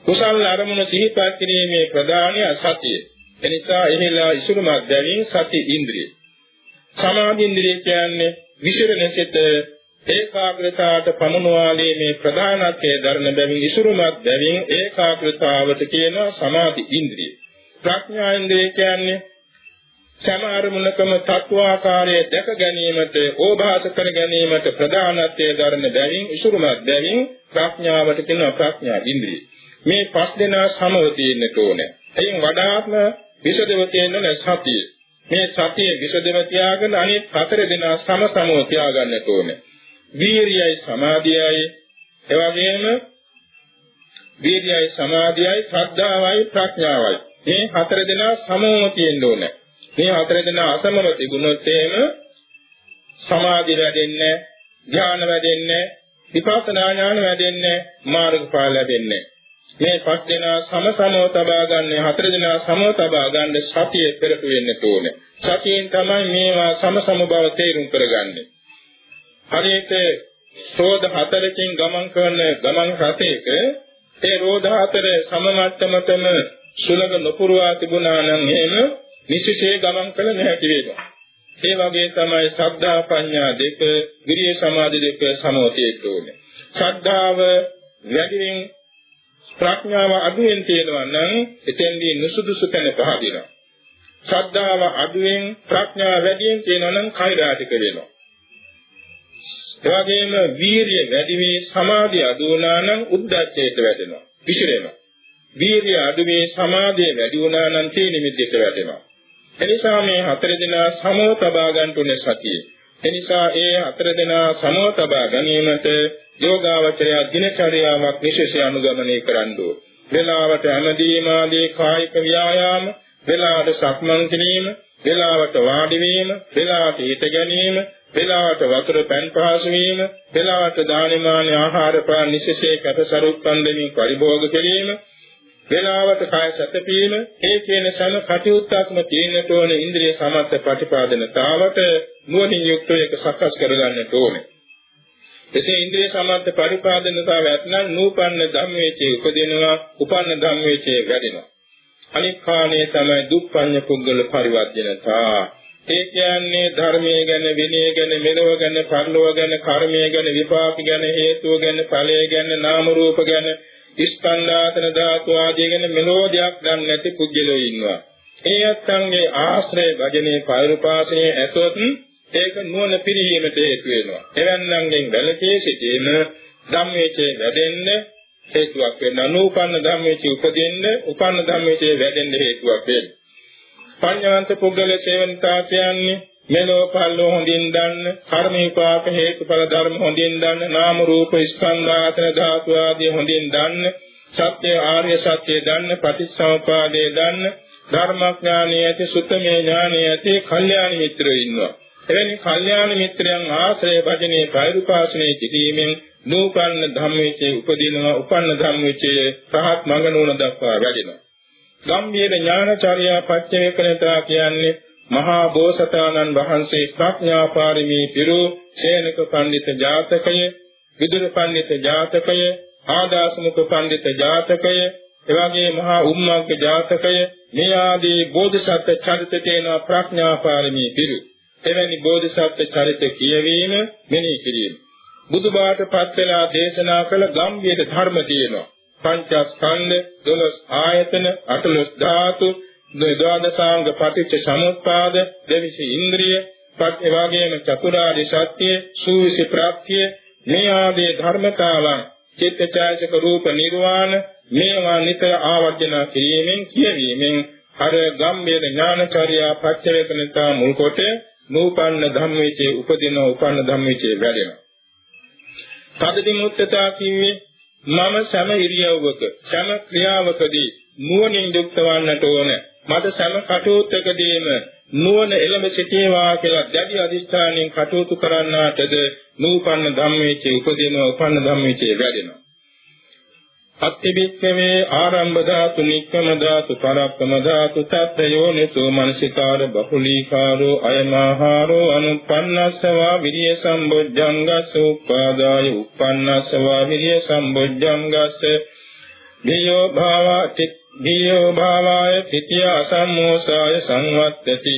Speaker 2: කුසල අරමුණ සිහිපත් කිරීමේ ප්‍රධානය සතිය. එනිසා එහෙලා ඉසුරුමත් බැවින් සති ඉන්ද්‍රිය. සමාධි ඉන්ද්‍රිය කියන්නේ විසිරෙන සිත ඒකාග්‍රතාවට පමුණවාලේ මේ ප්‍රධානත්වයේ ධර්ම බැවින් ඉසුරුමත් බැවින් ඒකාග්‍රතාවට කියනවා සමාධි ඉන්ද්‍රිය. ප්‍රඥා ඉන්ද්‍රිය කියන්නේ සමාරමුණකම තත්වාකාරයේ දැක ගැනීමට ඕභාස කර ගැනීමට ප්‍රධානත්වයේ ධර්ම බැවින් ඉසුරුමත් බැවින් ප්‍රඥාවට කියනවා ප්‍රඥා ඉන්ද්‍රිය. මේ පස් දෙනා සමව තියෙන්නට ඕනේ. එයින් වඩාත්ම විසදව තියෙන සතිය. මේ සතිය විසදව තියාගෙන අනිත් හතර දෙනා සම සමව තියාගන්නට ඕනේ. වීරියයි සමාධියයි එවැගේම වීර්යයි සමාධියයි ශ්‍රද්ධාවයි ප්‍රඥාවයි මේ හතර දෙනා සමව තියෙන්න ඕනේ. මේ හතර දෙනා අසමව තිබුණොත් එහෙම සමාධි වැඩෙන්නේ, ඥාන වැඩෙන්නේ, විපස්සනා ඥාන වැඩෙන්නේ, මාර්ගඵල ලැබෙන්නේ. මේ පස් දෙනා සම සමව තබා ගන්න හතර දෙනා සමව තබා ගන්න සතිය පෙරට වෙන්න ඕනේ. සතියෙන් තමයි මේවා සම සම බව තේරුම් කරගන්නේ. හරියට රෝද හතරකින් ගමන් කරන ගමන් රථයක ඒ රෝද හතර සම මට්ටමතම සුලඟ නොපුරවා තිබුණා නම් එහෙම නිසිසේ ගමන් කළ නැති වේවා. ඒ වගේ තමයි ශ්‍රද්ධා ප්‍රඥා දෙක, විරිය සමාධි දෙක සමෝතියෙත් ඕනේ. ශ්‍රද්ධාව වැඩිමින් ප්‍රඥාව අඩුවෙන් තියෙනවා නම් එතෙන්දී නුසුදුසු තැන පහදිනවා. ශ්‍රද්ධාව අඩුවෙන් ප්‍රඥාව වැඩියෙන් තියෙනවා නම් කෛරාටික වෙනවා. එවැගේම වීරිය වැඩි වී සමාධිය අඩු වුණා නම් උද්දච්චයට වැටෙනවා. විසිරෙනවා. වීරිය අඩු වී සමාධිය වැඩි වුණා නම් තී නිමිද්දට වැටෙනවා. එනිසා මේ හතර දෙනා සමව තබා ගන්නතුනේ සතිය. එනිසා ඒ හතර දෙනා සමව තබා ගැනීමට යෝගාවචරය දිනචර්යාවක් විශේෂ අනුගමනය කරන්න ඕන. වේලාවට හැමදීම ආදී කායික ව්‍යායාම, වේලාවට සක්මන් කිරීම, වේලාවට වාඩි වීම, වේලාවට හිට ගැනීම, වේලාවට වතුර පෑන් පහසු වීම, වේලාවට දානමාන ආහාර පාන නිසසේ කැපසරුක් පන්දමින් පරිභෝග කිරීම, වේලාවට කාය සැතපීම, ඒ කියන සම කටයුත්තක්ම තියෙන්නට ඕන ඉන්ද්‍රිය සමත්ත ප්‍රතිපාදනතාවට නුවණින් යුක්තව ඒක සකස් කරගන්නට ඕනේ. එසේ ඉන්ද්‍රිය සමත්ත පරිපාදනතාව ඇතනම් නූපන්න ධම්මේචේ උපදිනවා, උපන්න ධම්මේචේ වැඩෙනවා. අනික් කාණේ තමයි දුප්පඤ්ඤ පුද්ගල පරිවර්ජනතා ඒ කියන්නේ ධර්මයේ ගැන විනය ගැන මෙලව ගැන පරලොව ගැන කර්මය ගැන විපාක ගැන හේතුව ගැන ඵලය ගැන නාම රූප ගැන ස්කන්ධාතන ධාතු ආදී ගැන මෙලෝදියක් දන්නේ නැති පුද්ගලයෝ ඉන්නවා. ඒ අත්ංගේ ආශ්‍රය භජනේ පෛරුපාසනේ ඇතොත් ඒක නුවණ පිරිහීමට හේතු වෙනවා. එවන්නන්ගෙන් වැළකී සිටීම ධම්මේචේ වැඩෙන්න හේතුවක් වෙන අනූපන්න ධම්මේචේ උපදින්න උපන්න ධම්මේචේ වැඩෙන්න හේතුවක් වෙනවා. පඤ්ඤාන්ත පුද්ගල සේවනතා කියන්නේ මෙලෝ පල්ලෝ හොඳින් දන්න කර්ම විපාක හේතුඵල ධර්ම හොඳින් දන්න නාම රූප ස්කන්ධ ආතන ධාතු ආදී හොඳින් දන්න සත්‍ය ආර්ය සත්‍ය දන්න පටිච්චසමුපාදේ දන්න ධර්මඥානීය ඇති සුත්තමේ ඥානීය ඇති කල්යාණ මිත්‍රයෝ ඉන්නවා. එවැනි කල්යාණ මිත්‍රයන් ආශ්‍රය භජනේ පෛරුපාසනේ සිටීමෙන් නූපන්න ධම්මයේ උපදිනවා උපන්න ධම්මයේ සහත් මඟ නුවණ දක්වා වැඩෙනවා. ගම්බීර ඥානචර්යා පච්චවේකනතා කියන්නේ මහා බෝසතාණන් වහන්සේ ප්‍රඥා පාරමී පිරු ශේනක පඬිත ජාතකය විදුර පඬිත ජාතකය ආදාසමුඛ පඬිත ජාතකය එවැගේ මහා උම්මග්ග ජාතකය මේ ආදී බෝධිසත්ව චරිත තේනවා ප්‍රඥා පාරමී පිරු. එවැනි බෝධිසත්ව චරිත කියවීම මෙනෙහි කිරීම. බුදුබාට පත් වෙලා දේශනා කළ ගම්භීර ධර්ම තියෙනවා. පංචස්කන්ධ 12 ආයතන 18 ධාතු ද්වාදසාංග පටිච්ච සමුප්පාද දෙවිසි ඉන්ද්‍රිය පත් එවාගේම චතුරාර්ය සත්‍ය සූවිසි ප්‍රත්‍ය මේ ආදී ධර්මතාවන් චිත්තචෛතසික රූප නිර්වාණ මේවා නිතර ආවර්ජන කිරීමෙන් කියවීමෙන් අර ගම්බේද ඥානචර්යා පච්චවේකනතා මුල් කොට නූපන්න ධම්මවිචේ උපදින උපන්න ධම්මවිචේ වැඩෙනවා. තදදි මුත්තතා කිව්වේ මම සම ඉරියව්වක සම ක්‍රියාවකදී නුවණින් යුක්ත වන්නට ඕන. මට සම කටයුත්තකදීම නුවණ එළඹ සිටේවා කියලා දැඩි අදිස්ථානයෙන් කටයුතු කරන්නාටද නූපන්න ධම්මේචේ උපදින උපන්න ධම්මේචේ වැඩෙනවා. අත්තිබික්කවේ ආරම්භ ධාතු නික්කම ධාතු පරක්කම ධාතු තත්ත්වයෝ නිසෝ මනසිකාර බහුලීකාරෝ අයමාහාරෝ අනුපන්නස්සවා විරිය සම්බොජ්ජංගස්ස උපාදාය උපන්නස්සවා විරිය සම්බොජ්ජංගස්ස දියෝ භාව දියෝ භාවාය තිතිය අසම්මෝසාය සංවත්තති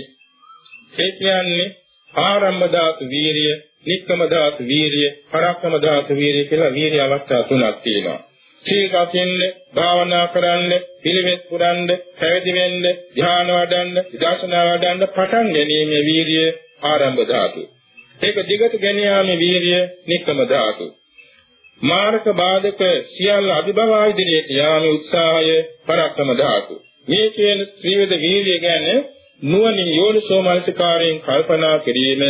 Speaker 2: ඒ කියන්නේ ආරම්භ ධාතු වීරිය නික්කම ධාතු වීරිය පරක්කම ධාතු වීරිය කියලා වීරිය අවස්ථා තුනක් තියෙනවා සීල රකින්න, භාවනා කරන්න, පිළිවෙත් පුරන්න, පැවිදි වෙන්න, ධ්‍යාන වඩන්න, විදර්ශනා වඩන්න පටන් ගැනීමේ වීරිය ආරම්භ ධාතු. ඒක දිගට ගෙන යාමේ වීරිය නික්කම ධාතු. මාර්ග බාධක සියල්ල අභිභවා ඉදිරියට යාමේ උත්සාහය පරක්කම ධාතු. මේ කියන ත්‍රිවිධ වීරිය ගැන නුවණින් යෝනිසෝ මනසිකාරයෙන් කල්පනා කිරීම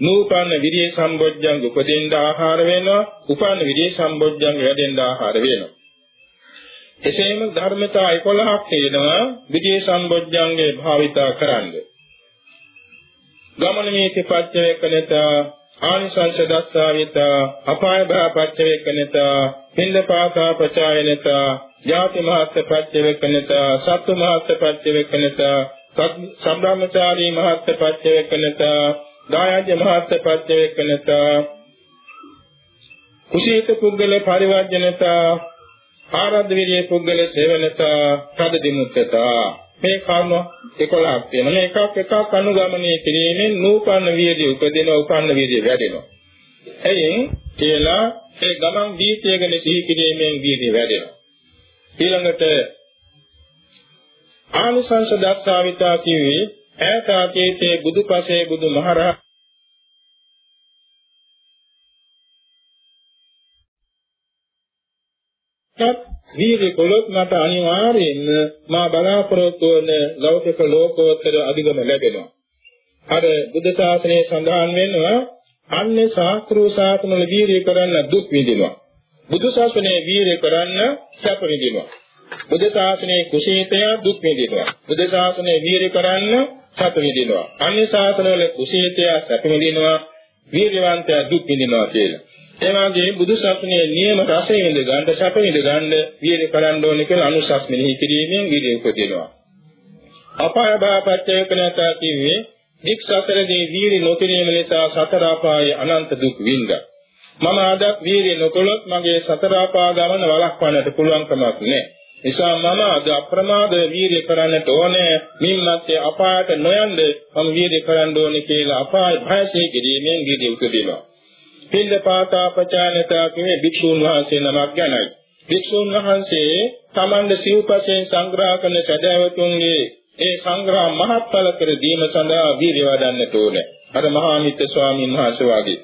Speaker 2: නූපන්න විරිය සම්බොජ්ජංග උපදින්න ආහාර වෙනවා උපන්න විරිය සම්බොජ්ජංග වැඩෙන්න ආහාර වෙනවා එසේම ධර්මතා 11ක් තියෙනවා විජේ සම්බොජ්ජංගේ භාවිතා කරන්න. ගමන මේති පච්චවේකනත ආනිසංස දස්සාවිත අපාය භා පච්චවේකනත පින්දපාතා පචායනත යාති මහත් පච්චවේකනත සත්තු මහත් පච්චවේකනත සම්බ්‍රාහ්මචාරී මහත් පච්චවේකනත දායජ මහත් පච්චවේකනත කුසීත පුද්ගල පරිවර්ජනතා ආරද්ධ විරිය පුද්ගල සේවනතා තද දිමුත්තතා මේ කර්ම 11ක් තියෙනවා. මේ එකක් එකක් අනුගමනය කිරීමෙන් නූපන්න වීර්ය උපදින උපන්න වීර්ය වැඩෙනවා. එයින් කියලා ඒ ගමන් දීතිය ගැන සිහි කිරීමෙන් වීර්ය වැඩෙනවා. ඊළඟට ආනිසංස දක්ෂාවිතා කිව්වේ ඈත අතීතයේ බුදුපසේ බුදුමහරහත් සත් වීර්ය කළොත් මට අනිවාර්යයෙන්ම මා බලාපොරොත්තු වන ලෞකික ලෝකෝත්තර අධිගම ලැබෙනවා. අර බුද්ධ ශාසනයේ සඳහන් වෙනවා අන්නේ ශාස්ත්‍රු ශාසනවල වීර්ය කරන්න දුක් විඳිනවා. බුදු ශාසනයේ වීර්ය කරන්න සැප විඳිනවා. බුද්ධ ශාසනයේ කුසීතය දුක් විඳිනවා. බුද්ධ ශාසනයේ වීර්ය කරන්න සැප විඳිනවා. අන්‍ය ශාසනවල කුසීතය සැප විඳිනවා. වීර්යවන්තය දුක් විඳිනවා කියලා. ඒ වගේ බුදු සසුනේ නියම රසය විඳ ගන්න, සැප විඳ ගන්න වීර්ය කරන්න ඕනේ කියලා අනුසස් මෙහි කිරීමෙන් වීර්ය උපදිනවා. අපාය බාපච්චයක නැතා කිව්වේ දික්සසරදී වීර්ය නොකිරීම නිසා සතර අපායේ අනන්ත දුක් විඳා. මම අද වීර්ය නොකළොත් මගේ සතර අපා ගමන වළක්වන්නට පුළුවන් කමක් නැහැ. නිසා මම අද අප්‍රමාද වීර්ය කරන්නට ඕනේ. මින්මත් අපායට නොයන්ද මම වීර්ය කරන්න ඕනේ කියලා අපාය භයසේ කිරීමෙන් වීර්ය උපදිනවා. පින්ද පාතාපචානතා කියන්නේ භික්ෂුන් වහන්සේ නමක් ගැනයි. භික්ෂුන් වහන්සේ තමන්ගේ සිව්පසෙන් සංග්‍රහ කරන සදාවතුන්ගේ ඒ සංග්‍රහ මහත්ඵල කර දීම සඳහා වීර්ය වඩන්නට ඕනේ. අර මහා මිත්‍ර ස්වාමීන් වහන්සේ වගේ.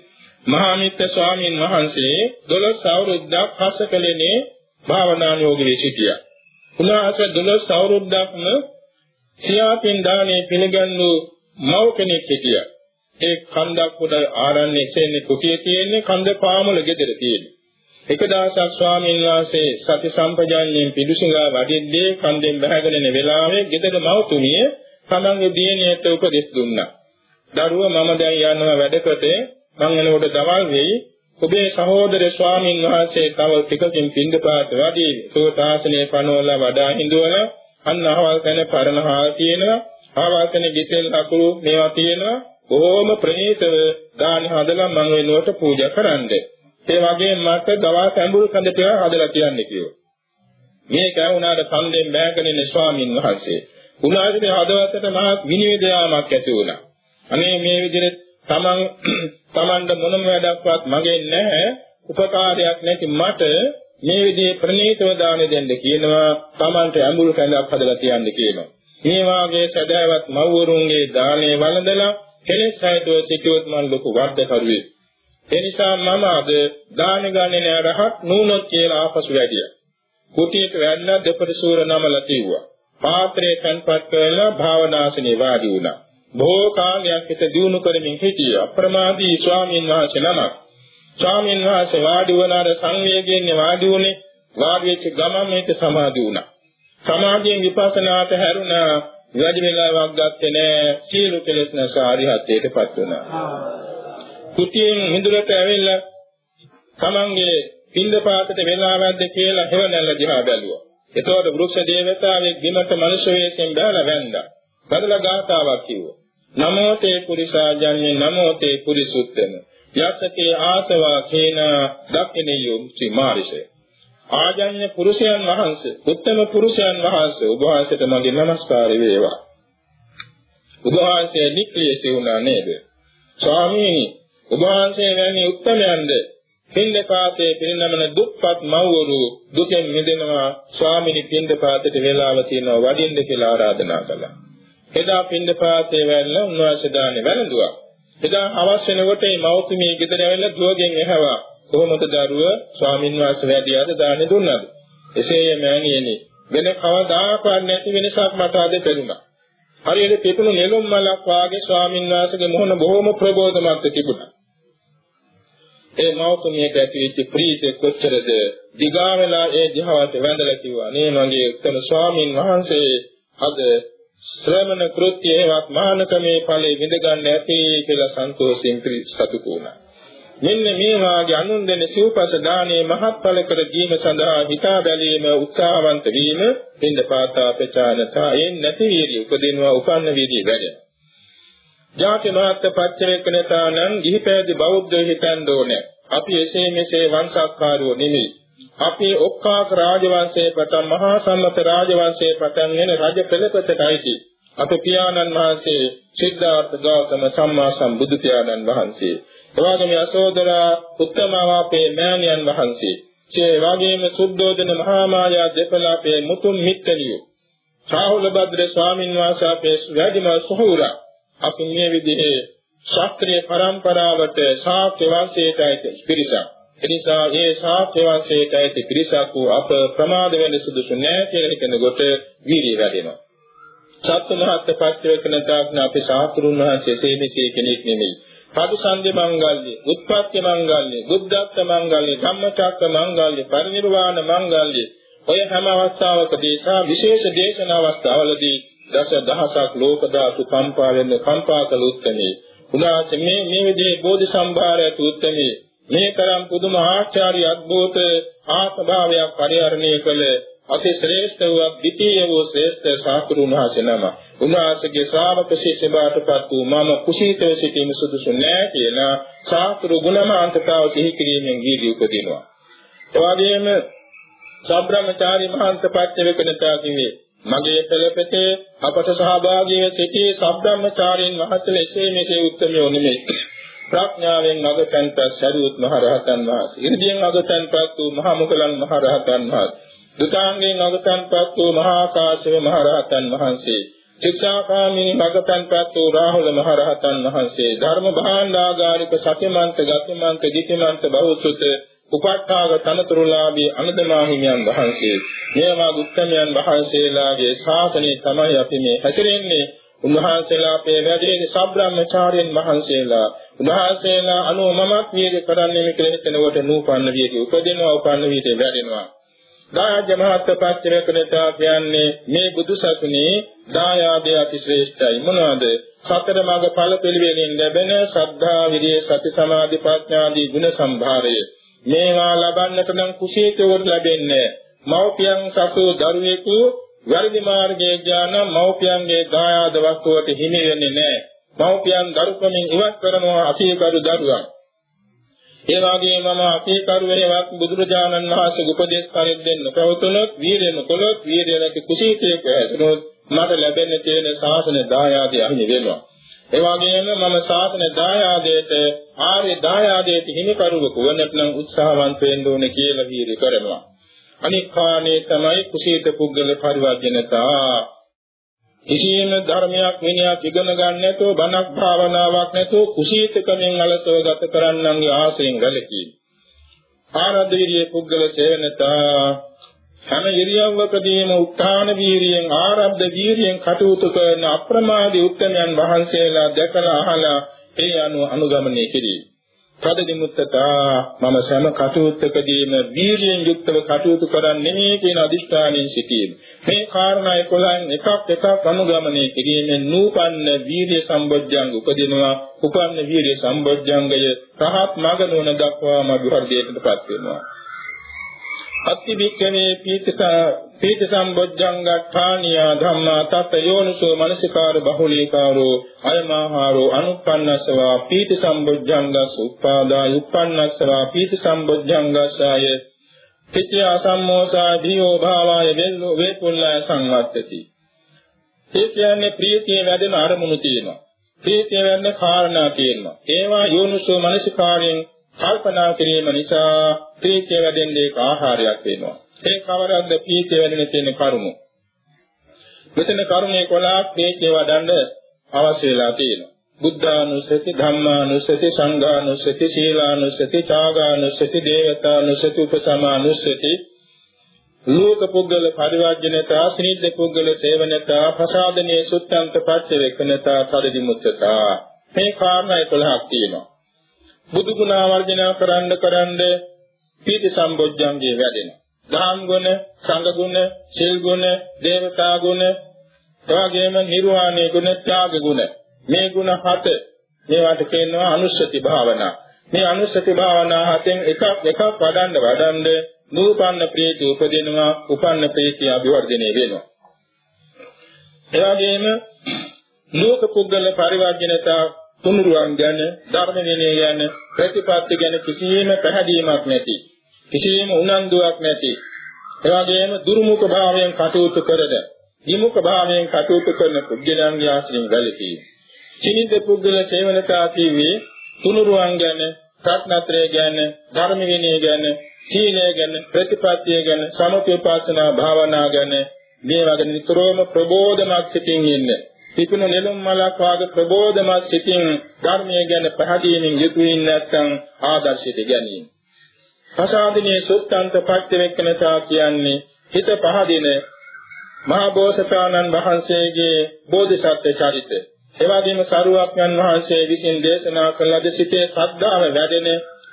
Speaker 2: මහා මිත්‍ර ස්වාමීන් වහන්සේ 12 අවුරුද්දක් හසකලනේ භාවනානුයෝගී සිටියා. උන්වහන්සේ 12 අවුරුද්දක්ම සියාපින් දානේ පිළිගන්නු මව් කෙනෙක් හිටියා. ඒ කන්දක් උඩ ආරණ්‍ය එසෙන්නේ කුටියේ තියෙන්නේ කන්ද පාමුල ගෙදර තියෙන්නේ. එක දවසක් ස්වාමීන් වහන්සේ සති සම්පජාන්යෙන් පිදුසුඟා වඩිද්දී කන්දෙන් බහගෙන ඉන වෙලාවේ ගෙදර මවතුමිය තමන්ගේ දියණියට උපදෙස් දුන්නා. දරුවා මම දැන් යනවා වැඩකට. මං එනකොට දවල් වෙයි. ඔබේ සහෝදර ස්වාමීන් වහන්සේ තව ටිකකින් පින්දපාත වැඩි. සෝතාසනේ පනවලා වඩා හිඳුවලා අන්න අහවල් තැන පරණහාල් තියෙනවා. ආවල් තැන ගෙතෙල් අකුරු මේවා තියෙනවා. බොහොම ප්‍රණීතව දාන හදලා මම වෙනුවට පූජා කරන්නේ. ඒ වගේම මට දවස් ඇඹුල් කඳ ටික හදලා කියන්න කිව්වා. මේක වුණාට සම්දෙන් බෑගෙන ඉන්න ස්වාමින් වහන්සේ. උනාගේ හදවතට මහත් විනිවිදයාමක් ඇති වුණා. අනේ මේ විදිහට තමන් තමන්ට මොනම වැඩක්වත් මගේ නැහැ උපකාරයක් නැති මට මේ විදිහේ ප්‍රණීතව දාන දෙන්න කියනවා තමන්ට අඹුල් කැඳක් හදලා තියන්න කියනවා මේ වාගේ සදාවත් මව්වරුන්ගේ දානේ වළඳලා කෙලෙස් සහිතව සිටියොත් මන් ලොකු වර්ධකරුවේ ඒ නිසා මම අද දාන ගන්නේ නෑ රහත් නුනොත් කියලා ආපසු වැඩියා කුටියට වැන්න දෙපට සූර නමලා තිව්වා පාත්‍රයේ තන්පත් කරලා භාවනාසනේ වාඩි වුණා. බොහෝ කාලයක් හිත දියුණු කරමින් හිටිය. අප්‍රමාදී ස්වාමීන් වහන්සේ නමක්. ස්වාමීන් වහන්සේ වාඩි වුණාර සංවේගයෙන් වාඩි වුණේ වාඩි වෙච්ච ගමන් මේක සමාධි වුණා. සමාධියෙන් විපස්සනාට හැරුණා. වැඩි වෙලාවක් ගත්තේ නෑ. සීල කෙලස් නැස ආරිහත්ත්වයටපත් වුණා. කුටියෙන් හිඳුරට ඇවිල්ලා තමන්ගේ පින්දපාතට වෙලාවක්ද කියලා හෙවණැල්ල දිහා බැලුවා. එතකොට වෘක්ෂ දේවතාවෙක් බිමට මනුෂ්‍ය වෙස්යෙන් බැලලා වැන්දා. බදලා ගාථාවක් කිව්වා. නමෝ තේ පුරිසාජඤ්ඤේ නමෝ තේ පුරිසුත්තම. යස්සතේ ආසවා කේන දක්ඛිනියෝ ශ්‍රී මාරිෂේ ආජඤ්ඤ පුරුෂයන් වහන්සේ උත්තම පුරුෂයන් වහන්සේ ඔබ වහන්සේට මගේ নমස්කාර වේවා. ඔබ වහන්සේ නික්ලියසේ වුණා නේද? ස්වාමීනි ඔබ වහන්සේ වැනි උත්තමයන්ද පින්දපාතේ පිරිනමන දුක්පත් මව්වරු දුකෙන් මිදෙනවා ස්වාමීනි පින්දපාතේට වේලාව තියෙනවා වඩින්න කියලා ආරාධනා කළා. එදා පින්දපාතේ වැල්ල උන්වහන්සේ දාන්නේ වැළඳුවා. එදා හවස් වෙනකොට මේ මෞතුමිය ගෙදර ඇවිල්ලා දුවගෙන් ඇහුවා කොහොමද දරුව ස්වාමින් වහන්සේ වැඩියාද දාන්නේ දුන්නාද? එසේය මෑණියනි වෙන කවදාකවත් නැති වෙනසක් මට අද පෙනුණා. හරියට පිටුණු නෙළුම් මලක් වාගේ ස්වාමින් වහන්සේගේ මොහොන බොහොම ප්‍රබෝධමත් තිබුණා. ඒ මෞතුමියට ඇතිවෙච්ච ප්‍රීතිය කොච්චරද දිගා වෙලා ඒ දිහාවට වැඳලා කිව්වා නේ මගේ උත්තම ස්වාමින් වහන්සේ අද ශ්‍රමණ කෘත්‍යයවත් මානකමේ ඵලෙ විඳ ගන්න ඇති කියලා සන්තෝෂයෙන් සතුටු වුණා. මෙන්න මේ වාගේ අනුන් දෙන සිව්පස දානේ මහත්ඵල කර දීම සඳහා හිතා බැලීම උත්සාහවන්ත වීම පින්ද පාතා ප්‍රචාරතා එන් නැති වීර්ය උපදිනවා උපන්න වීර්ය වැඩෙනවා. ජාති මාත්‍ය පච්චවේකනතානම් ගිහිපෑදි බෞද්ධ හිතන් දෝනේ. අපි එසේ මෙසේ වංශාකාරයෝ නෙමෙයි. අපි ඔක්කාක රාජවංශයේ පටන් මහා සම්මත රාජවංශයේ පටන් එන රජ පෙළපතටයි අපේ පියාණන් වහන්සේ සිද්ධාර්ථ ගෞතම සම්මා සම්බුදු පියාණන් වහන්සේ එවාගේම යසෝදරා උත්තමවාපේ මෑණියන් වහන්සේ ඒ වගේම සුද්ධෝදන මහා මායා දෙපළාපේ මුතුන් මිත්තනියෝ රාහුල භද්‍ර ස්වාමීන් වහන්සේ අපේ වැඩිම සොහොයුරා අපි මේ විදිහේ ශාස්ත්‍රීය පරම්පරාවට ශාක්‍ය වංශයට පිරිසක් එනිසා ඒ ශාක්‍ය වංශයට ඇති පිරිසක් වූ අප ප්‍රමාද වෙන සුදුසු නෑ කියලා හිතනකොට වීර්යය වැඩෙනවා. සත්මහත් පත්‍යවකනතාවන අපි ශාස්ත්‍රුන් වහන්සේ සේමිසේ කෙනෙක් නෙමෙයි. පටිසන්ධි මංගල්‍ය, උත්පත්ති මංගල්‍ය, බුද්ධත්ව මංගල්‍ය, ධම්මචක්ක මංගල්‍ය, පරිනිර්වාණ මංගල්‍ය ඔය හැම අවස්ථාවකදී සා විශේෂ දේශනා අවස්ථාවලදී දස දහසක් ලෝක ධාතු කම්පා වෙන කම්පා කළ උත්මේ. උනාසේ මේ මේ විදිහේ බෝධි සම්භාරය උත්මේ මේ තරම් පුදුම ආචාර්ය අද්භූත ආත්මභාවයක් පරිහරණය කළ අති ශ්‍රේෂ්ඨ වූ ද්විතීය වූ ශ්‍රේෂ්ඨ සාකුරුණාසේ නම උන්වහන්සේගේ ශ්‍රාවක ශිෂ්‍ය බාටපත් වූ මම කුසීතව සිටීම සුදුසු නෑ කියලා සාකුරු ගුණමාන්තතාව සිහි කිරීමෙන් ගීදී උපදිනවා. එවාගෙම සබ්‍රාහ්මචාරී මහන්ත පත්‍යවකනතා කිව්වේ මගේ පෙළපතේ අපට සහභාගීව සිටි සබ්‍රාහ්මචාරීන් වහන්සේලා එසේ මෙසේ උත්තරයෝ නෙමෙයි. ප්‍රඥාවෙන් අගතන්පත් සරියුත් මහ රහතන් වහන්සේ. ඉර්ධියෙන් අගතන්පත් වූ මහා මොගලන් මහ රහතන් වහන්සේ. දුතාංගයෙන් අගතන්පත් වූ මහා කාශ්‍යප මහ රහතන් වහන්සේ. ශික්ෂාකාමී අගතන්පත් වූ රාහුල මහ රහතන් වහන්සේ. ධර්ම භාණ්ඩාගාරික සත්‍යමන්ත ගතිමන්ත දිතිමන්ත බහුසුත උපට්ඨාග තනතුරුලාභී අනදමා හිමියන් වහන්සේ. මේවා උත්තමයන් වහන්සේලාගේ ශාසනය තමයි අපි මේ හැසිරෙන්නේ. උන්වහන්සේලා අපේ වැඩේ සබ්‍රාහ්මචාර්යන් වහන්සේලා උන්වහන්සේලා අනුව මමත් වීර්ය කරන්නේ මේ කියලා හිතනකොට නූපන්න වීර්ය උපදිනවා උපන්න වීර්ය වැඩෙනවා දායජ මහත්පත්‍රකනතා කියන්නේ මේ බුදු සසුනේ දායාදේ අතිශ්‍රේෂ්ඨයි මොනවාද සතර මඟ ඵල පිළිවෙලින් ලැබෙන ශ්‍රද්ධා විරිය සති සමාධි ප්‍රඥාදී ගුණ සම්භාරය මේවා ලබන්නට නම් කුසීතවල ලැබෙන්නේ මෞපියන් සතු දරුවෙකු වැරදි මාර්ගයේ ඥාන මෞපියන්ගේ දායාද වස්තුවට හිමි වෙන්නේ නැහැ. මෞපියන් දරුකමින් ඉවත් කරනවා අසීකරු දරුවන්. ඒ වගේම මම අකීකරුවේවත් බුදුරජාණන් වහන්සේ උපදේශ පරිද්දෙන්න ප්‍රවතුනොත් වීරයෙම කළොත් වීරයෙක් කුසීතයෙක් ඇතුළොත් මට ලැබෙන්න තියෙන ශාසන දායාදය අහිමි වෙනවා. ඒ වගේම මම ශාසන දායාදයට ආර්ය දායාදයට හිමිකරුවෙකු වෙන්නට නම් උත්සාහවන්ත වෙන්න ඕනේ කියලා වීර්ය කරනවා. අනික් කාණේ තමයි කුසීත පුද්ගල පරිවර්ජනතා. කිසියම් ධර්මයක් විනයක් ඉගෙන ගන්න නැතුව බණක් භාවනාවක් නැතුව කුසීතකමෙන් අලසව ගත කරන්නන්ගේ ආසයෙන් වැළකී. ආරද්ධ විරිය පුද්ගල සේවනතා හැම ඉරියව්වකදීම උත්හාන වීරියෙන් ආරද්ධ වීරියෙන් කටයුතු කරන අප්‍රමාදී උත්තරයන් වහන්සේලා දැකලා අහලා ඒ අනුව අනුගමනය කිරීම. පදදිමුත්තතා මම සෑම කටයුත්තකදීම වීරියෙන් යුක්තව කටයුතු කරන්නේ කියන අදිෂ්ඨානයෙන් සිටීම. මේ කාරණා 11න් එකක් එකක් අනුගමනය කිරීමෙන් නූපන්න වීර්ය සම්බොජ්ජංග උපදිනවා. උපන්න වීර්ය සම්බොජ්ජංගය රහත් මඟ නොවන දක්වාම විහර්ධයටපත් වෙනවා. අත්ති වික්කමේ පීත සම්බොජ්ජංගඨානියා ධම්මා තත් යෝනිසෝ මනසිකාර බහුලීකාරෝ අයමාහාරෝ අනුප්පන්නස්සවා පීත සම්බොජ්ජංගස් උප්පාදා උප්පන්නස්සවා පීත සම්බොජ්ජංගසාය පිට්ඨ අසම්මෝසා ධියෝ භාවාය වෙල්ලෝ වේපුල්ලාය සංවත්තති. ඒ කියන්නේ ප්‍රීතිය වැඩෙන අරමුණු තියෙනවා. ප්‍රීතිය වැඩෙන කාරණා තියෙනවා. ඒවා යෝනිසෝ මනසිකාරයෙන් කල්පනා කිරීම නිසා ප්‍රීතිය වැඩෙන්නේ ඒක ආහාරයක් වෙනවා. ඒ කවරක්ද ප්‍රීතිය වැඩෙන තියෙන කරුණු. මෙතන කරුණේ 11ක් ප්‍රීතිය වඩන්න අවශ්‍ය වෙලා තියෙනවා. බුද්ධානුස්සති ධම්මානුස්සති සංඝානුස්සති සීලානුස්සති ත්‍යාගානුස්සති දේවතානුස්සති උපසමානුස්සති ලෝක පුද්ගල පරිවර්ජනතා ස්නිද්ද පුද්ගල සේවනතා ප්‍රසාදනීය සුත්තන්ත පච්චවේකනතා සරදිමුත්තතා මේ කාරණා 11ක් තියෙනවා බුදු ගුණ වර්ධනා කරන්න කරන්න පීති සම්බොජ්ජංගේ වැඩෙනවා. දාම් ගුණ, සංඝ ගුණ, සීල් ගුණ, දේවතා ගුණ, එවාගෙම නිර්වාණේ ගුණ, ත්‍යාග ගුණ. මේ ගුණ හත මේවට කියනවා අනුස්සති භාවනා. මේ අනුස්සති භාවනා හතෙන් එකක් එකක් වඩන්න වඩන්න නූපන්න ප්‍රීතිය උපදිනවා, උපන්න ප්‍රීතිය අභිවර්ධනය වෙනවා. එවාගෙම ලෝක පුද්ගල පරිවර්ජනතා තුනුරුවන් ගැන ධර්ම විනය ගැන ප්‍රතිපත්ති ගැන කිසියම් පැහැදීමක් නැති කිසියම් උනන්දුවක් නැති. එවාගෙම දුරුමුඛ භාවයෙන් කටයුතු කරද විමුඛ භාවයෙන් කටයුතු කරන පුද්ගලයන්ගේ ආශ්‍රයෙන් වැළකී චිනිද්ද පුද්ගල සේවනතා කීවේ තුනුරුවන් ගැන ප්‍රඥාත්‍රය ගැන ධර්ම විනය ගැන සීලය ගැන ප්‍රතිපත්තිය ගැන සමථෝපාසනා භාවනා ගැන මේ වගේ නිතරම ප්‍රබෝධමත් සිටින් ඉන්නේ. පිපුණු නෙළුම් මලක් වාගේ ප්‍රබෝධමත් සිතින් ධර්මයේ ගැන පැහැදීමෙන් යුතුයින් නැත්නම් ආදර්ශයට ගැනීම. ප්‍රසාදිනේ සුත්තන්ත පච්චවෙක්කනතා කියන්නේ හිත පහදින මහා බෝසතාණන් වහන්සේගේ බෝධිසත්ව චරිතය. එවැගේම සරුවක්ඥන් වහන්සේ විසින් දේශනා කළ ලද සිතේ ශ්‍රද්ධාව වැඩෙන,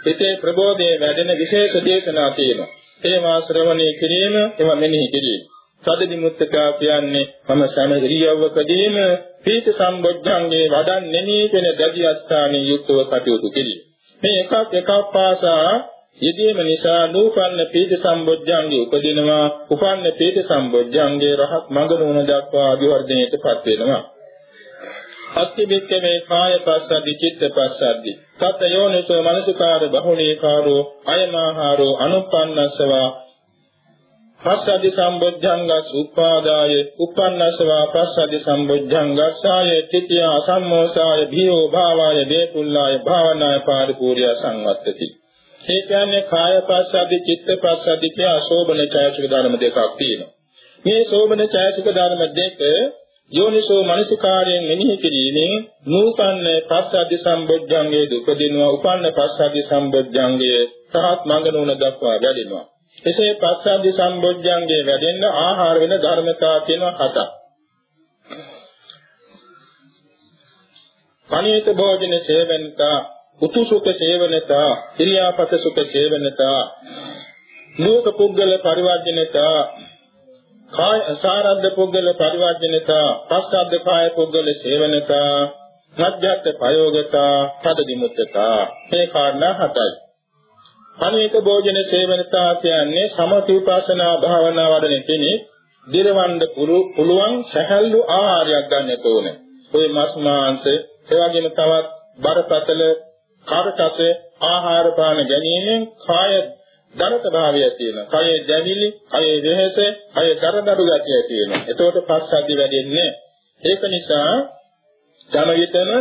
Speaker 2: හිතේ ප්‍රබෝධය වැඩෙන විශේෂ දේශනා තියෙනවා. ඒවා ශ්‍රවණය කිරීම, ඒවා මෙනෙහි කිරීම. සදදිමුත්තකා කියන්නේ මම සෑම ඉරියව්වකදීම පීත සම්බොද්ධංගේ වඩන් නෙමී කියන දැඩි අස්ථානයේ යුක්තව කටයුතු කිරීම. මේ එකක් එකක් පාසා යෙදීම නිසා නූපන්න පීත සම්බොද්ධංගේ උපදිනවා. උපන්න පීත සම්බොද්ධංගේ රහත් මඟ නුවණ දක්වා අභිවර්ධනයටපත් වෙනවා. අත්තිබික්කමේ කාය පස්සද්දි චිත්ත පස්සද්දි තත් යෝනිසෝ මනසිකාර බහුලීකාරෝ අයමාහාරෝ අනුප්පන්නස්සවා පස්සද්ධි සම්බොද්ධංගස් උපාදාය උපන්නසවා පස්සද්ධි සම්බොද්ධංගස්සාය තිතිය අසම්මෝසාය භීෝ භාවාය දේතුල්ලාය භාවනාය පාරිපූර්ය සංවත්තති. ඒ කියන්නේ කාය පස්සද්ධි චිත්ත පස්සද්ධි කිය අශෝබන ඡායසික ධර්ම දෙකක් තියෙනවා. මේ ශෝබන ඡායසික ධර්ම දෙක යෝනිසෝ මනසිකාරයෙන් මෙනෙහි කිරීමෙන් නූපන්න පස්සද්ධි සම්බොද්ධංගයේ දුපදිනවා උපන්න පස්සද්ධි සම්බොද්ධංගයේ සහත් මඟ නුන දක්වා වැඩෙනවා. එසේ පස්සද්ධි සම්බොජ්ජංගේ වැඩෙන්න ආහාර වෙන ධර්මතා තියෙනවා හතක්. පණීත භෝජන සේවනතා, උතුසුඛ සේවනතා, ක්‍රියාපත සුඛ සේවනතා, ලෝක පුද්ගල පරිවර්ජනතා, කාය අසාරද්ද පුද්ගල පරිවර්ජනතා, පස්සද්ද කාය පුද්ගල සේවනතා, මධ්‍යස්ථ ප්‍රයෝගතා, පදදිමුත්තතා. මේ කාරණා හතයි. අනේක භෝජන සේවනතා කියන්නේ සමථ විපස්සනා භාවනා වඩන කෙනෙක් දිරවන්න පුළුවන් සැහැල්ලු ආහාරයක් ගන්න ඕනේ. ඔය මස් මාංශ, ඒ වගේම තවත් බරපතල කාර්කස ආහාර පාන ගැනීමෙන් කාය ධනත භාවය තියෙනවා. කයේ දැවිලි, කයේ වෙහස, කයේ දරදරු ගතිය තියෙනවා. එතකොට පස්සද්ධි වැඩෙන්නේ. ඒක නිසා ධනවිතන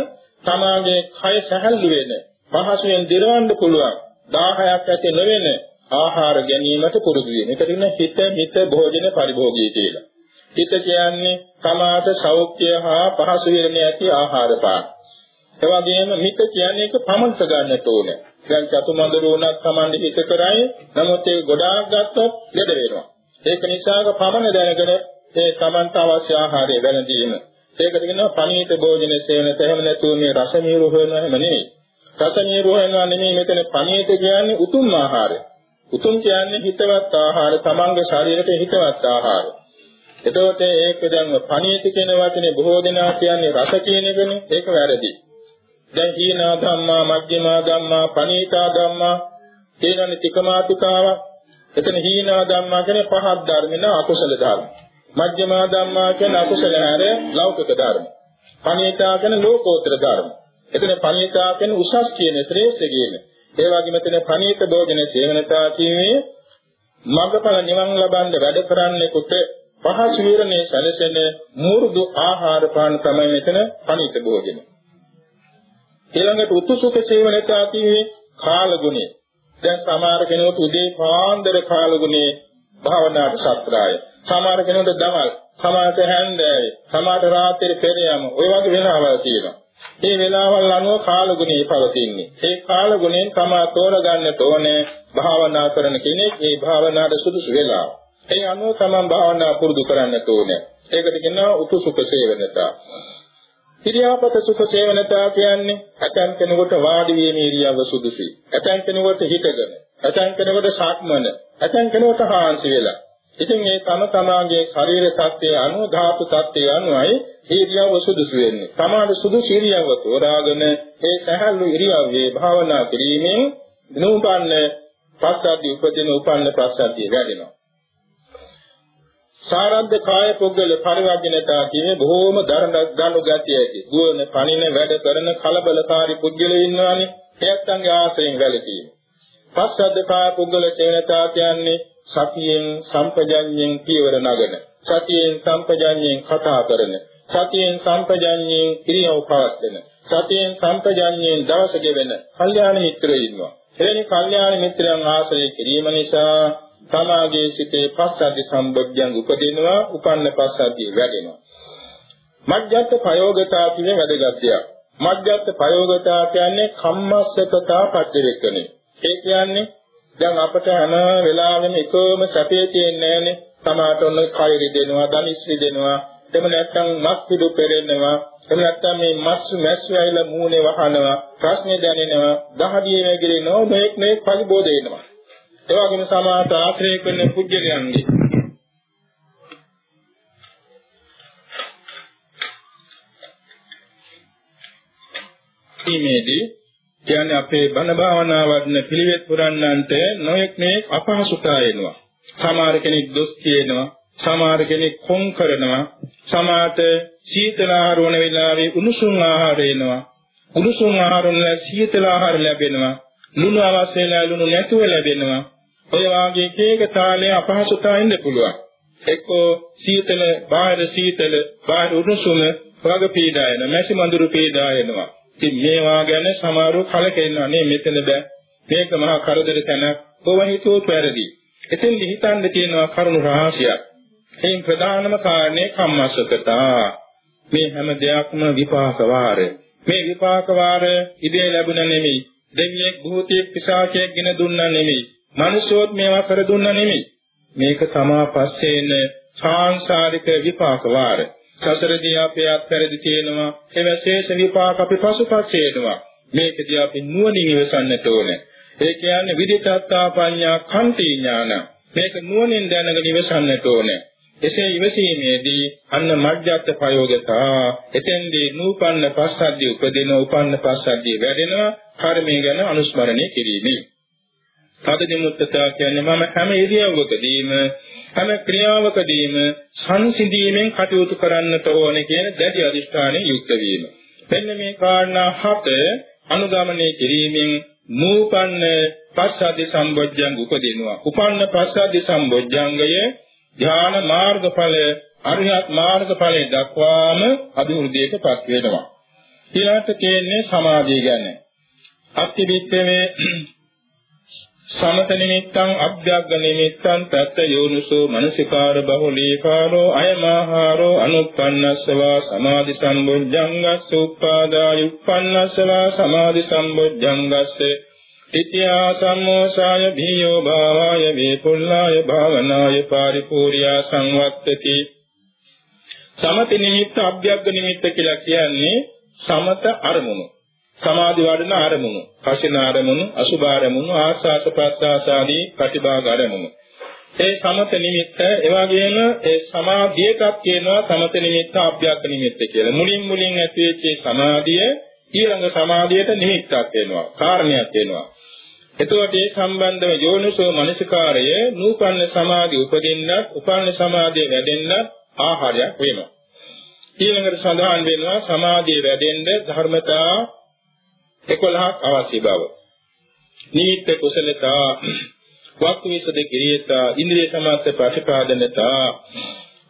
Speaker 2: තමාගේ කය සැහැල්ලු වෙන, පහසුවෙන් දිරවන්න පුළුවන්, 10ක් ඇති නොවන ආහාර ගැනීමට පුරුදු වෙන. ඒකට කියන හිත හිත භෝජන පරිභෝගී කියලා. හිත කියන්නේ සමාත සෞඛ්‍ය හා පහසු වෙන්නේ ඇති ආහාර පාන. ඒ වගේම මිත කියන්නේ ඒක පමණට ගන්නට ඕනේ. දැන් චතුමඳුර උනත් Tamande හිත කරයි. නමුත් ඒක ගොඩාක් ගත්තොත් ලෙඩ වෙනවා. ඒක නිසා පමණ දැනගෙන ඒ Tamanta අවශ්‍ය ආහාරය වැළඳීම. ඒකට කියනවා පණීත භෝජන සේවනත එහෙම නැතුව මේ රස මීරු හොයනවා එහෙම නෙවෙයි. රස මීරු හොයනවා නෙමෙයි මෙතන පණීත කියන්නේ උතුම් ආහාරය. උතුම් කියන්නේ හිතවත් ආහාර, තමන්ගේ ශරීරයට හිතවත් ආහාර. එතකොට ඒක දැන් පණීත කියන වචනේ බොහෝ දෙනා කියන්නේ රස කියන එකනේ. ඒක වැරදි. දැන් හීනා ධම්මා, මජ්ක්‍ධිමා ධම්මා, පණීතා ධම්මා කියනනේ තිකමාතිකාව. එතන හීනා ධම්මා කියන්නේ පහත් ධර්ම න අකුසල ධර්ම. මජ්ක්‍ධිමා ධම්මා කියන්නේ අකුසල හැර ලෞකික ධර්ම. පණීතා කියන්නේ ලෝකෝත්තර ධර්ම. එතන පණීතා කියන්නේ උසස් කියන ශ්‍රේෂ්ඨ කියන. ඒ වගේම එතන පණීත භෝජන සේවනතා කියන්නේ මඟඵල නිවන් ලබන්න වැඩ කරන්නෙකුට පහසු විරණේ සැලසෙන මූර්ධ ආහාර පාන තමයි මෙතන පණීත භෝජන. ඊළඟට උතුසුක සේවනතා කියන්නේ කාල ගුණය. දැන් සමහර කෙනෙකුට උදේ පාන්දර කාල ගුණේ භාවනාවට සත්‍රාය. සමහර කෙනෙකුට දවල්, සමහරට හැන්දෑවේ, සමහරට රාත්‍රියේ පෙරයම ඔය වගේ වෙලාවල් තියෙනවා. මේ වෙලාවල් අනුව කාල ගුණේ පවතින්නේ. ඒ කාල ගුණයෙන් තමා තෝරගන්නට ඕනේ භාවනා කරන කෙනෙක් මේ භාවනාවට සුදුසු වෙලාව. ඒ අනුව තමන් භාවනා පුරුදු කරන්නට ඕනේ. ඒකට කියනවා උතුසුක සේවනතා. ඉරියාපත සුඛ සේවනතා කියන්නේ ඇතන් කෙනෙකුට වාඩි වීමේ ඉරියව්ව සුදුසුයි. ඇතන් කෙනෙකුට හිටගෙන, ඇතන් කෙනෙකුට සක්මන, ඇතන් කෙනෙකුට හාන්සි වෙලා. ඉතින් මේ තම තමාගේ ශරීර tattve අනුව ධාතු tattve අනුවයි ඉරියව්ව සුදුසු වෙන්නේ. තමාට සුදුසු ඉරියව්ව තෝරාගෙන ඒ සහල්ු ඉරියව්වේ භාවනා කිරීමෙන් නූපන්න පස්සද්ධි උපදින උපන්න පස්සද්ධිය වැඩෙනවා. සාරද්ද කාය පුද්ගල පරිවර්ජනතා කියන්නේ බොහෝම දරණු ගතිය ඇති. දුවන, පණින, වැඩ කරන කලබලකාරී පුද්ගලයෝ ඉන්නවානේ. එයත්න්ගේ ආශ්‍රයෙන් වැළකීම. පස්සද්ද කාය පුද්ගල සේනතා කියන්නේ සතියෙන් සම්පජඤ්ඤයෙන් පියවර නගන. සතියෙන් සම්පජඤ්ඤයෙන් කතා කරන. සතියෙන් සම්පජඤ්ඤයෙන් ඉරියව් පවත්වන. සතියෙන් සම්පජඤ්ඤයෙන් දවස ගෙවෙන. කල්යාණ මිත්‍රයෝ ඉන්නවා. එවැනි කල්යාණ මිත්‍රයන් ආශ්‍රය කිරීම නිසා තමාගේ සිතේ පස්සද්ධි සම්බොධ්‍යංග උපදිනවා උපන්න පස්සද්ධිය වැඩෙනවා. මජ්ජත් ප්‍රයෝගතා කියන්නේ වැදගත්යක් මජ්ජත් ප්‍රයෝගතා කියන්නේ කම්මස්සකතා පච්චවෙකනේ ඒ කියන්නේ දැන් අපට හැම වෙලාවෙම එකම සැපේ තියෙන්නේ නැහනේ. තමාට ඔන්න කය රිදෙනවා දනිස් රිදෙනවා. එහෙම නැත්නම් මස් පිටු පෙරෙනවා. එහෙම නැත්නම් මේ මස් මැස් වැයිලා මූණේ වහනවා. ප්‍රශ්නේ දැනෙනවා. දහඩියේ නැගිරිනවා මේක මේක පරිබෝධ වෙනවා. ඒ වගේම සමාත ආශ්‍රය කරන පුජ්‍යලයන්ගේ ීමේදී කියන්නේ අපේ බණ භාවනා වඩන පිළිවෙත් පුරන්නන්ට නොයෙක් මේ අපහසුතා එනවා. සමහර කෙනෙක් දොස් කියනවා, සමහර කෙනෙක් කොන් කරනවා, සමහරට සීතල ආහාර වන වෙලාවේ උණුසුම් ආහාර එනවා. උණුසුම් ආහාර වල සීතල ආහාර ලැබෙනවා. ලුණු අවශ්‍ය නැහැ ලුණු නැතුව ලැබෙනවා. ඔය වාගේ කේක තාලේ අපහසුතා ඉන්න පුළුවන්. එක්කෝ සීතල, බාහිර සීතල, බාහිර උණුසුම වග පීඩායන, මැසි මඳුරු පීඩායනවා. ඉතින් මේවා ගැන සමහරව කලකිරෙනවා නේ මෙතන බෑ. මේක මහා කරදර තැන. කොහොම හිතුවොත් වැරදි. එතෙන් හිතන්න තියෙනවා කරුණු රහසයක්. එයින් ප්‍රධානම කාරණේ කම්මස්සකතා. මේ හැම දෙයක්ම විපාක වාරය. මේ විපාක වාරය ඉබේ ලැබුණ නෙමෙයි. දෙවියෙක් භූතයෙක් පිසාචයෙක් ගෙන දුන්නා නෙමෙයි. මිනිස්සුත් මේවා කර දුන්නා නෙමෙයි. මේක තමා පස්සේන සාංශාරික විපාක වාර. සසරදී අපේ අත්හැරදි තියෙනවා. ඒ විශේෂ විපාක අපි පසුපස්සේ එනවා. මේකදී අපි නුවණින් ඉවසන්නට ඕනේ. ඒ කියන්නේ විදිතත්තා පඤ්ඤා කන්ති ඥාන. මේක නුවණින් දැනගෙන ඉවසන්නට ඕනේ. එසේ ඉවසීමේදී අන්න මජ්ජත් ප්‍රයෝගතා එතෙන්දී නූපන්න පස්සද්ධිය උපදින උපන්න පස්සද්ධිය වැඩෙනවා කර්මය ගැන අනුස්මරණය කිරීමේ තද නිමුත්තතා කියන්නේ මම හැම ඉරියව්වකදීම හැම ක්‍රියාවකදීම සංසිඳීමෙන් කටයුතු කරන්නට ඕනේ කියන දැඩි අදිෂ්ඨානයේ යුක්ත වීම. මෙන්න මේ කාරණා හත අනුගමනය කිරීමෙන් නූපන්න පස්සද්ධි සම්බොජ්ජංග උපදිනවා. උපන්න පස්සද්ධි සම්බොජ්ජංගය ඥාන මාර්ගඵල අරිහත් මාර්ගඵලයේ දක්වාම අභිවෘද්ධියටපත් වෙනවා. ඊළඟට තියෙන්නේ සමාධිය ගැන. අත්තිවිත්තේ සමත නිමිත්තං අභ්‍යග්ග නිමිත්තං තත්ත යෝනිසෝ මනසිකාර බහුලීකාරෝ අයමාහාරෝ අනුප්පන්නස්සවා සමාධි සම්බුද්ධංගස්ස උප්පාදාය උප්පන්නස්සවා සමාධි සම්බුද්ධංගස්ස තිත්‍යා සම්මෝසාය භීයෝ භාවාය වේපුල්ලාය භාවනාය පාරිපූර්යා සංවත්තති. සමති නිමිත්ත අභ්‍යග්ග නිමිත්ත කියලා කියන්නේ සමත අරමුණු. සමාධි වඩන අරමුණු, කසින අරමුණු, අසුභ අරමුණු, ආස්වාස ප්‍රස්වාස ආදී ප්‍රතිභාග අරමුණු. ඒ සමත නිමිත්ත, එවාගෙම ඒ සමාධියටත් කියනවා සමත නිමිත්ත, අභ්‍යක්ඛ නිමිත්ත කියලා. මුලින් මුලින් ඇතිවෙච්ච සමාධිය ඊළඟ සමාධියට නිමිත්තක් වෙනවා, කාරණයක් වෙනවා. එතකොට මේ සම්බන්ධව යෝනිසෝ මනසිකාරය නූපන්න සමාධි උපදින්නත්, උපන්න සමාධිය වැඩෙන්නත් ආහාරයක් වෙනවා. ඊළඟට සඳහන් වෙනවා සමාධිය වැඩෙන්න ධර්මතා 11ක් අවශ්‍ය බව. නීත්‍ය කුසලතා වක්තු විසද කිරියතා ඉන්ද්‍රිය සමත්ත ප්‍රතිපාදනතා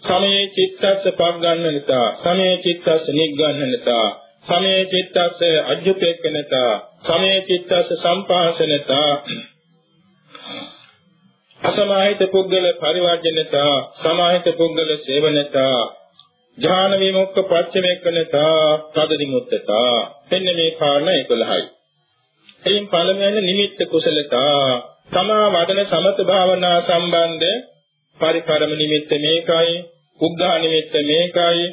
Speaker 2: සමයේ චිත්තස්ස පග්ගන්නනතා සමයේ චිත්තස්ස නිග්ගන්නනතා සමයේ චිත්තස්ස අජ්ජුපේක්කනතා සමයේ චිත්තස්ස සම්පාසනතා අසමාහිත පුද්ගල පරිවර්ජනතා සමාහිත පුද්ගල සේවනතා ඥාන විමුක්ඛ පච්චමේකනතා තදදිමුත්තතා මෙන්න මේ කාරණා 11යි. එයින් පළමුවෙන් නිමිත්ත කුසලතා තමා වදන සමත භාවනා සම්බන්ධ පරිකරම නිමිත්ත මේකයි. උග්ඝා නිමිත්ත මේකයි.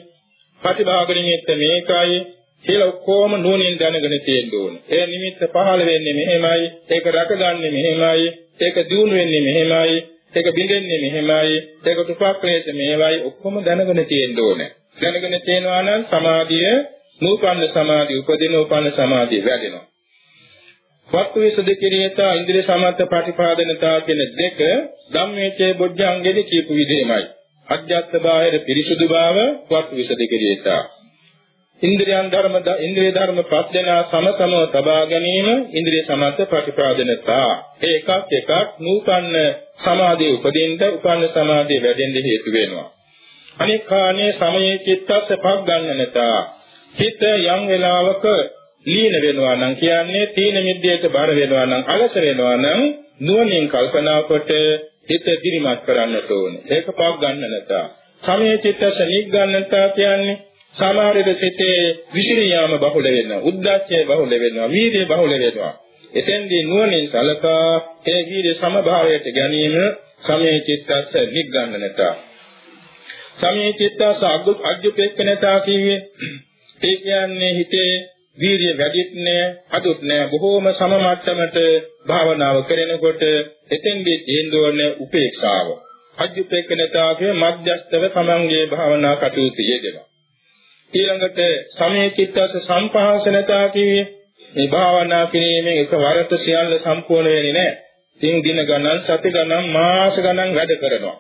Speaker 2: ප්‍රතිභාග නිමිත්ත මේකයි. කියලා ඔක්කොම නුවණින් දැනගෙන තියෙන්න ඕනේ. ඒ නිමිත්ත පහළ වෙන්නේ මෙහෙමයි, ඒක රැකගන්නේ මෙහෙමයි, ඒක දියුණු වෙන්නේ මෙහෙමයි, ඒක බිඳෙන්නේ මෙහෙමයි, ඒක උපක්‍රේෂ මේවයි ඔක්කොම දැනගෙන තියෙන්න ඕනේ. දැනගෙන තියෙනවා නම් සමාධිය නූපන්න සමාධිය උපදින උපන්න සමාධිය වැඩෙනවා. වත්තු විසද කිරියතා ඉන්ද්‍රිය සමත්ත ප්‍රතිපාදනතා කියන දෙක ධම්මේචේ බොජ්ජංගෙදි කියපු විදිහමයි. අධ්‍යාත්ම බාහිර පිරිසුදු බව වත්තු විසද කිරියතා. ඉන්ද්‍රියන් ධර්ම ඉන්ද්‍රිය ධර්ම පස් දෙනා සමසමව තබා ගැනීම ඉන්ද්‍රිය සමත්ත ප්‍රතිපාදනතා. ඒකක් එකක් නූපන්න සමාධිය උපදින්න උපන්න සමාධිය වැඩෙන්න හේතු වෙනවා. අනිකානේ සමයේ චිත්තස්ස පක් ගන්නනතා හිත යම් වෙලාවක ලීන වෙනවා නම් කියන්නේ තීන මිද්දයට බර වෙනවා නම් අලස වෙනවා නම් නුවණින් කල්පනා කොට හිත දිරිමත් කරන්නට ඕනේ. ඒක පක් ගන්නනතා. සමයේ චිත්තස්ස නිග් ගන්නනතා කියන්නේ සමහරවිට සිතේ විසිරියාම බහුල වෙනවා, උද්දච්චය බහුල වෙනවා, වීර්ය බහුල වෙනවා. එතෙන්දී නුවණින් සලකා ඒ වීර්ය සමභාවයට ගැනීම සමයේ චිත්තස්ස නිග් ගන්නනතා. සමේ චිත්තස අජ්ජුපෙක්කනතා කිව්වේ. ඒ කියන්නේ හිතේ වීර්ය වැඩිත් නෑ අදුත් නෑ. බොහෝම සම මට්ටමට භාවනාව කරනකොට එතෙන්දී තියෙන්නේ උපේක්ෂාව. අජ්ජුපෙක්කනතා කිය මධ්‍යස්තව තමන්ගේ භාවනා කටයුතු යෙදෙනවා. ඊළඟට සමේ චිත්තස සම්පහාසනතා කිව්වේ මේ භාවනා කිරීමෙන් එකවරට සියල්ල සම්පූර්ණ වෙන්නේ නෑ දින දින ගණන් සති ගණන් මාස ගණන් වැඩ කරනවා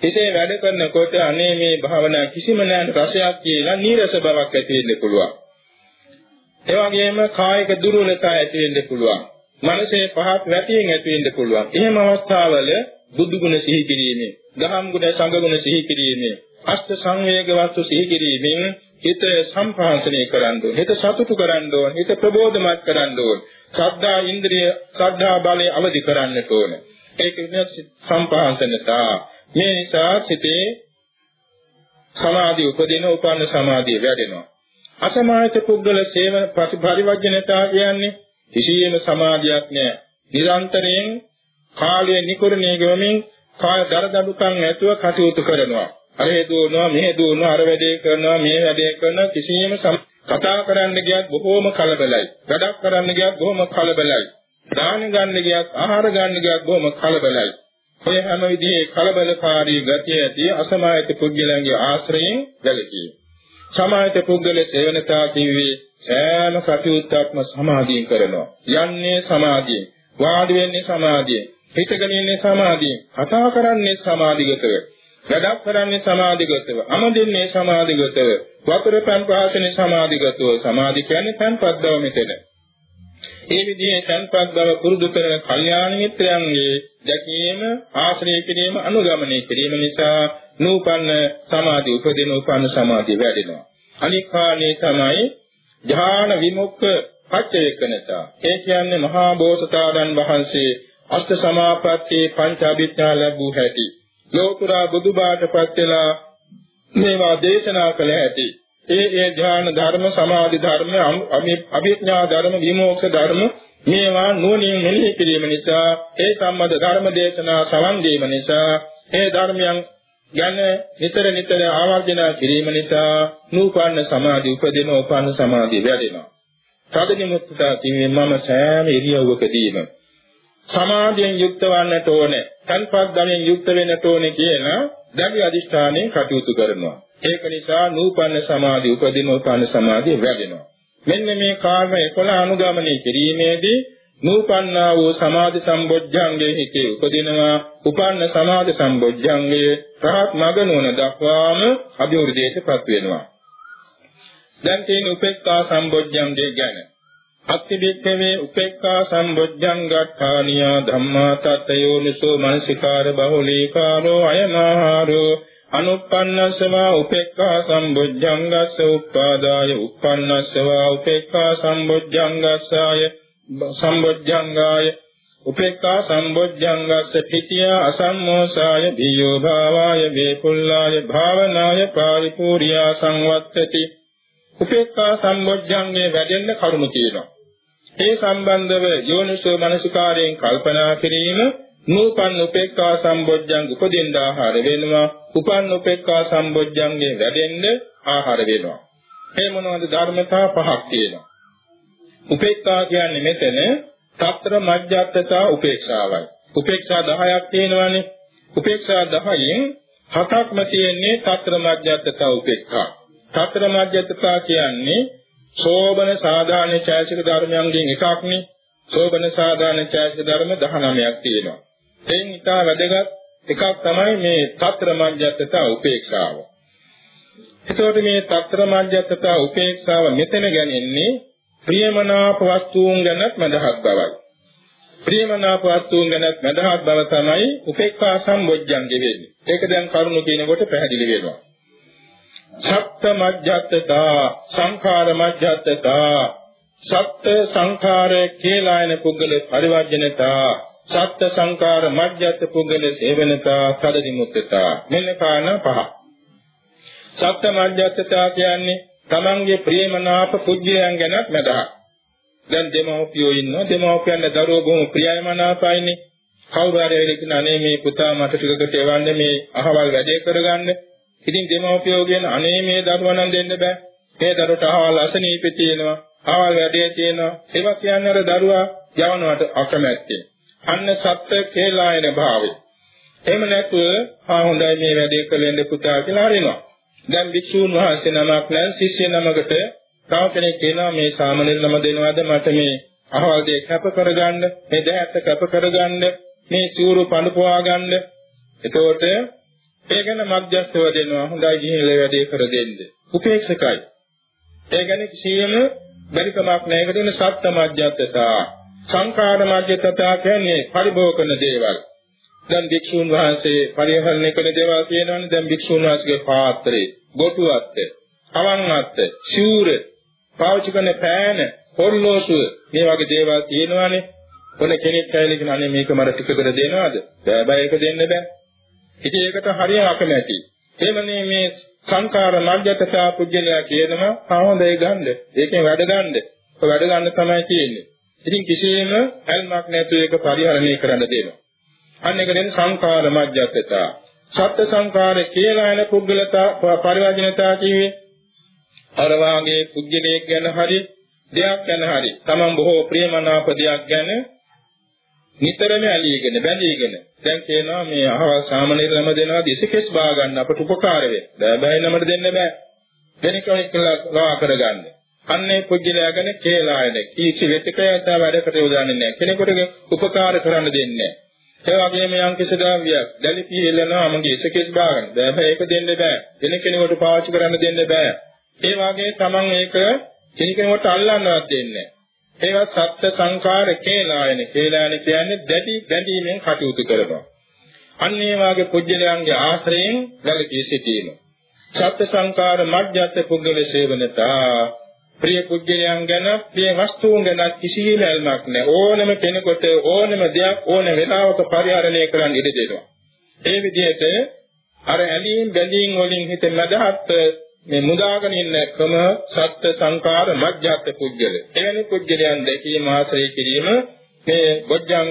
Speaker 2: එසේ වැඩ කරනකොට අනේ මේ භාවනා කිසිම නෑන රසයක් කියලා නීරස බවක් ඇති වෙන්න පුළුවන්. ඒ වගේම කායික දුර්වලතා ඇති වෙන්න පුළුවන්. මනසේ පහත් වැටීම් ඇති වෙන්න පුළුවන්. එහෙම අවස්ථාවල බුදු ගුණ සිහි කිරීමෙන්, දහම් ගුණ සංඝ ගුණ සිහි කිරීමෙන්, අෂ්ට සංවේග වස්තු සිහි කිරීමෙන් හිත සම්පාසනය කරන්න ඕන. හිත සතුටු කරන්න ඕන. හිත ප්‍රබෝධමත් කරන්න ඕන. ශ්‍රද්ධා ඉන්ද්‍රිය, ශ්‍රද්ධා බලය අවදි කරන්නට ඕන. ඒක විදිහට සම්පාසනතා මේ නිසා සිතේ සමාධි උපදින උපන්න සමාධිය වැඩෙනවා. අසමාහිත පුද්ගල සේවන ප්‍රතිපරිවර්ජනතා කියන්නේ කිසියම් සමාධියක් නෑ. නිරන්තරයෙන් කාලය නිකුරණය ගමමින් කාය දරදඩුකම් ඇතුව කටයුතු කරනවා. අර හේතුවනවා මෙහෙ දුවනවා අර වැඩේ කරනවා මේ වැඩේ කරනවා කිසියම් කතා කරන්න ගියත් බොහෝම කලබලයි. වැඩක් කරන්න ගියත් බොහෝම කලබලයි. දාන ගන්න ගියත් ආහාර ගන්න ගියත් බොහෝම කලබලයි. ඔය හැම විදිහේ කලබලකාරී ගතිය ඇති අසමායත පුද්ගලයන්ගේ ආශ්‍රයෙන් වැළකී. සමායත පුද්ගල සේවනතා කිව්වේ සෑම කටයුත්තක්ම සමාධියෙන් කරනවා. යන්නේ සමාධියෙන්, වාඩි වෙන්නේ සමාධියෙන්, හිතගෙන ඉන්නේ සමාධියෙන්, කතා කරන්නේ සමාධිගතව, වැඩක් කරන්නේ සමාධිගතව, අමදින්නේ සමාධිගතව, වතුර පන් පහසනේ සමාධිගතව. සමාධි කියන්නේ පන්පත් බව මෙතන. ඒ විදිහේ තන්පත් බව පුරුදු කරන කල්යාණ මිත්‍රයන්ගේ දැකීම ආශ්‍රය කිරීම අනුගමනය කිරීම නිසා නූපන්න සමාධි උපදින උපන්න සමාධිය වැඩෙනවා. අනික් කාණේ තමයි ඥාන විමුක්ඛ පච්චේකනතා. ඒ කියන්නේ මහා බෝසතාණන් වහන්සේ අෂ්ට සමාපatti පංච අභිඥා ලැබූ හැටි. ලෝකුරා බුදුබාටපත් වෙලා මේවා දේශනා කළ හැටි ඒ ඒ ධ්‍යාන ධර්ම සමාධි ධර්ම අභිඥා ධර්ම විමෝක්ෂ ධර්ම මේවා නුවණින් මෙනෙහි කිරීම නිසා ඒ සම්බන්ධ ධර්ම දේශනා සවන් දීම නිසා ඒ ධර්මයන් ගැන නිතර නිතර ආවර්ජන කිරීම නිසා නූපන්න සමාධි උපදින උපන්න සමාධිය වැඩෙනවා. සාධනිමුත්තා කියන්නේ මම සෑම ඉරියව්වකදීම සමාධියෙන් යුක්ත වන්නට ඕනේ, සංපත් ධනෙන් යුක්ත වෙන්නට ඕනේ කියන දැඩි අදිෂ්ඨානයෙන් කටයුතු කරනවා. ඒක නිසා නූපන්න සමාධි උපදින උපන්න සමාධිය වැඩෙනවා. මෙන්න මේ කාර්ම 11 අනුගමනය කිරීමේදී නූපන්නා වූ සමාධි සම්බොජ්ජංගයේ හිතේ උපදිනවා උපන්න සමාධි සම්බොජ්ජංගයේ රහත් මඟ නොවන දක්වාම අභිවෘද්ධියටපත් වෙනවා දැන් තියෙන උපේක්ඛා සම්බොජ්ජංගය ගැන අත්තිබික්කවේ උපේක්ඛා සම්බොජ්ජංගට්ඨානියා ධම්මා තතයෝනිසෝ මනසිකාර බහුලීකාරෝ අයනාහාරෝ අනුප්පන්නස්සවා උපේක්ඛා සම්බොජ්ජංගස්ස උප්පාදාය උප්පන්නස්සවා උපේක්ඛා සම්බොජ්ජංගස්සාය සම්බොජ්ජංගාය උපේක්ඛා සම්බොජ්ජංගස්ස තිතිය අසම්මෝසාය බියෝ භාවාය වේකුල්ලාය භාවනාය පාරිපූර්ණා සංවත්තති උපේක්ඛා සම්බොජ්ජංගේ වැඩෙන්න කරුණු තියෙනවා ඒ සම්බන්ධව යෝනිසෝ මනසිකාරයෙන් කල්පනා කිරීම නූපන් උපේක්ඛා සම්බොජ්ජං උපදින්න ආහාර වෙනවා. උපන් උපේක්ඛා සම්බොජ්ජංගේ වැඩෙන්න ආහාර වෙනවා. මේ මොනවද ධර්මතා පහක් තියෙනවා? උපේක්ඛා කියන්නේ මෙතන සතර මජ්ජත්තතා උපේක්ෂාවයි. උපේක්ෂා 10ක් තියෙනවානේ. උපේක්ෂා 10න් හතක්ම තියෙන්නේ සතර මජ්ජත්තතා උපේක්ඛා. සතර මජ්ජත්තතා කියන්නේ සෝබන සාධාරණ ඡායසික ධර්මයන්ගෙන් එකක්නේ. සෝබන සාධාරණ ඡායසික ධර්ම 19ක් තියෙනවා. එයින් ඉතා වැදගත් එකක් තමයි මේ తත්‍ර මජ්ජත්තතා උපේක්ෂාව. එතකොට මේ తත්‍ර මජ්ජත්තතා උපේක්ෂාව මෙතන ගැනෙන්නේ ප්‍රියමනාප වස්තුන් ගැනත් මදහත් බවයි. ප්‍රියමනාප වස්තුන් ගැනත් මදහත් බව තමයි උපේක්ඛා සම්බොජ්ජංගේ වෙන්නේ. ඒක දැන් කරුණු කියනකොට පැහැදිලි වෙනවා. සත්ත මජ්ජත්තතා සංඛාර මජ්ජත්තතා සත්ත සංඛාර කේලායන පුද්ගල පරිවර්ජනතා සත්ත සංඛාර මජ්ජත් පුද්ගල සේවනතා සදදිමුත්තතා මෙන්න කාරණා පහ. සත්ත මජ්ජත්තතා කියන්නේ තමන්ගේ ප්‍රියමනාප පුජ්‍යයන් ගැනත් මදහක්. දැන් දෙමව්පියෝ ඉන්නවා දෙමව්පියන්ගේ දරුවෝ බොහොම ප්‍රියමනාපයිනේ. කවුරු හරි ඇවිල්ලා කියන අනේ මේ පුතා මට ටිකකට එවන්න මේ අහවල් වැඩේ කරගන්න. ඉතින් දෙමව්පියෝ කියන අනේ මේ දරුවා නම් දෙන්න බෑ. මේ දරුවට අහවල් අසනීපේ තියෙනවා. අහවල් වැඩේ තියෙනවා. ඒවා කියන්නේ අර දරුවා යවනවට අකමැත්තේ. අන්න සත්‍ය කේලායන භාවය. එහෙම නැතුව ආ හොඳයි මේ වැඩේ කළෙන්ද පුතා කියලා හරිනවා. දැන් භික්ෂූන් වහන්සේ නමක් නැන් ශිෂ්‍ය නමකට තව කෙනෙක් කියනවා මේ සාමණේර නම දෙනවද මට මේ අහවල් දෙයක් කැප කරගන්න මේ දැහැත්ත කැප කරගන්න මේ සිවුරු පඳපුවා ගන්න එතකොට ඒ ගැන මධ්‍යස්ථව දෙනවා හොඳයි ගිහිල්ලා වැඩේ කර දෙන්න. උපේක්ෂකයි. ඒ ගැන කිසියම් බැරිකමක් නැහැ. ඒකට වෙන සත්‍ය මධ්‍යස්ථතා. සංකාර මධ්‍යස්ථතා කියන්නේ පරිභෝග කරන දේවල්. දැන් භික්ෂුන් වහන්සේ පරිහරණය කරන දේවල් කියනවනේ දැන් භික්ෂුන් වහන්සේගේ පාත්‍රේ, ගොටුවත්ත, අවන්වත්ත, සිවුර, පාවිච්චි කරන පෑන, පොල්ලෝසුව මේ වගේ දේවල් තියෙනවනේ. ඔන්න කෙනෙක් කැලේකින් අනේ මේක මට ටිකකට දෙනවද? බෑ බෑ ඒක දෙන්න බෑ. ඉතින් ඒකට හරිය අකමැති. එමනේ මේ සංකාර මධ්‍යතසා පුජ්‍යලයා කියනවා ආ හොඳයි ගන්න. ඒකෙන් වැඩ ගන්න. ඔය වැඩ ගන්න තමයි තියෙන්නේ. ඉතින් කිසියම් හැල්මක් නැතුව ඒක පරිහරණය කරන්න දෙනවා. අන්න එක දෙන සංඛාර මජ්ජත්තතා. සත්‍ය සංඛාර කියලා එන පුද්ගලතා පරිවර්ජනතා කියේ අර වාගේ පුද්ගලයෙක් ගැන හරි දෙයක් ගැන හරි තමන් බොහෝ ප්‍රියමනාප දෙයක් ගැන නිතරම ඇලීගෙන බැඳීගෙන දැන් කියනවා මේ අහවල් සාමනීර නම දෙනවා දිසකෙස් බා ගන්න අපට උපකාර වේ. බෑ නමට දෙන්න බෑ. වෙන කෙනෙක් ලා කරගන්න. අන්නේ පුද්ගලයා ගැන කියලා එන කීචි වෙතකයට වැඩකට යොදන්නේ නැහැ. කෙනෙකුට උපකාර කරන්න දෙන්නේ නැහැ. ඒ වගේම යම් කිසි ද්‍රව්‍යයක් දැලිපී එළනවා මගේ ඉසකෙස් බාගන්න. බෑ බෑ ඒක දෙන්න බෑ. වෙන කෙනෙකුට පාවිච්චි කරන්න දෙන්න බෑ. ඒ වගේ තමන් ඒක කෙනෙකුට අල්ලන්නවත් දෙන්නේ ඒවා සත්‍ය සංඛාර කේලායන. කේලායන කියන්නේ දැඩි බැඳීමෙන් කටයුතු කරනවා. අන්න ඒ වාගේ පුජ්‍යලයන්ගේ ආශ්‍රයෙන් වැළකී සිටීම. සත්‍ය සංඛාර මධ්‍යස්ථ පුද්ගල සේවනතා ප්‍රිය පුජ්‍යලයන් ගැන ප්‍රිය වස්තුන් ගැන කිසිම ඇල්මක් නැහැ. ඕනම කෙනෙකුට ඕනම දෙයක් ඕන වෙලාවක පරිහරණය කරන්න ඉඩ දෙනවා. ඒ විදිහට අර ඇලීම් බැඳීම් වලින් හිත මදහත් මේ මුදාගෙන ඉන්න ක්‍රම සත්‍ය සංකාර මධ්‍යස්ථ පුජ්‍යල. එවැනි පුජ්‍යලයන් දැකීම ආශ්‍රය කිරීම මේ බොජ්ජංග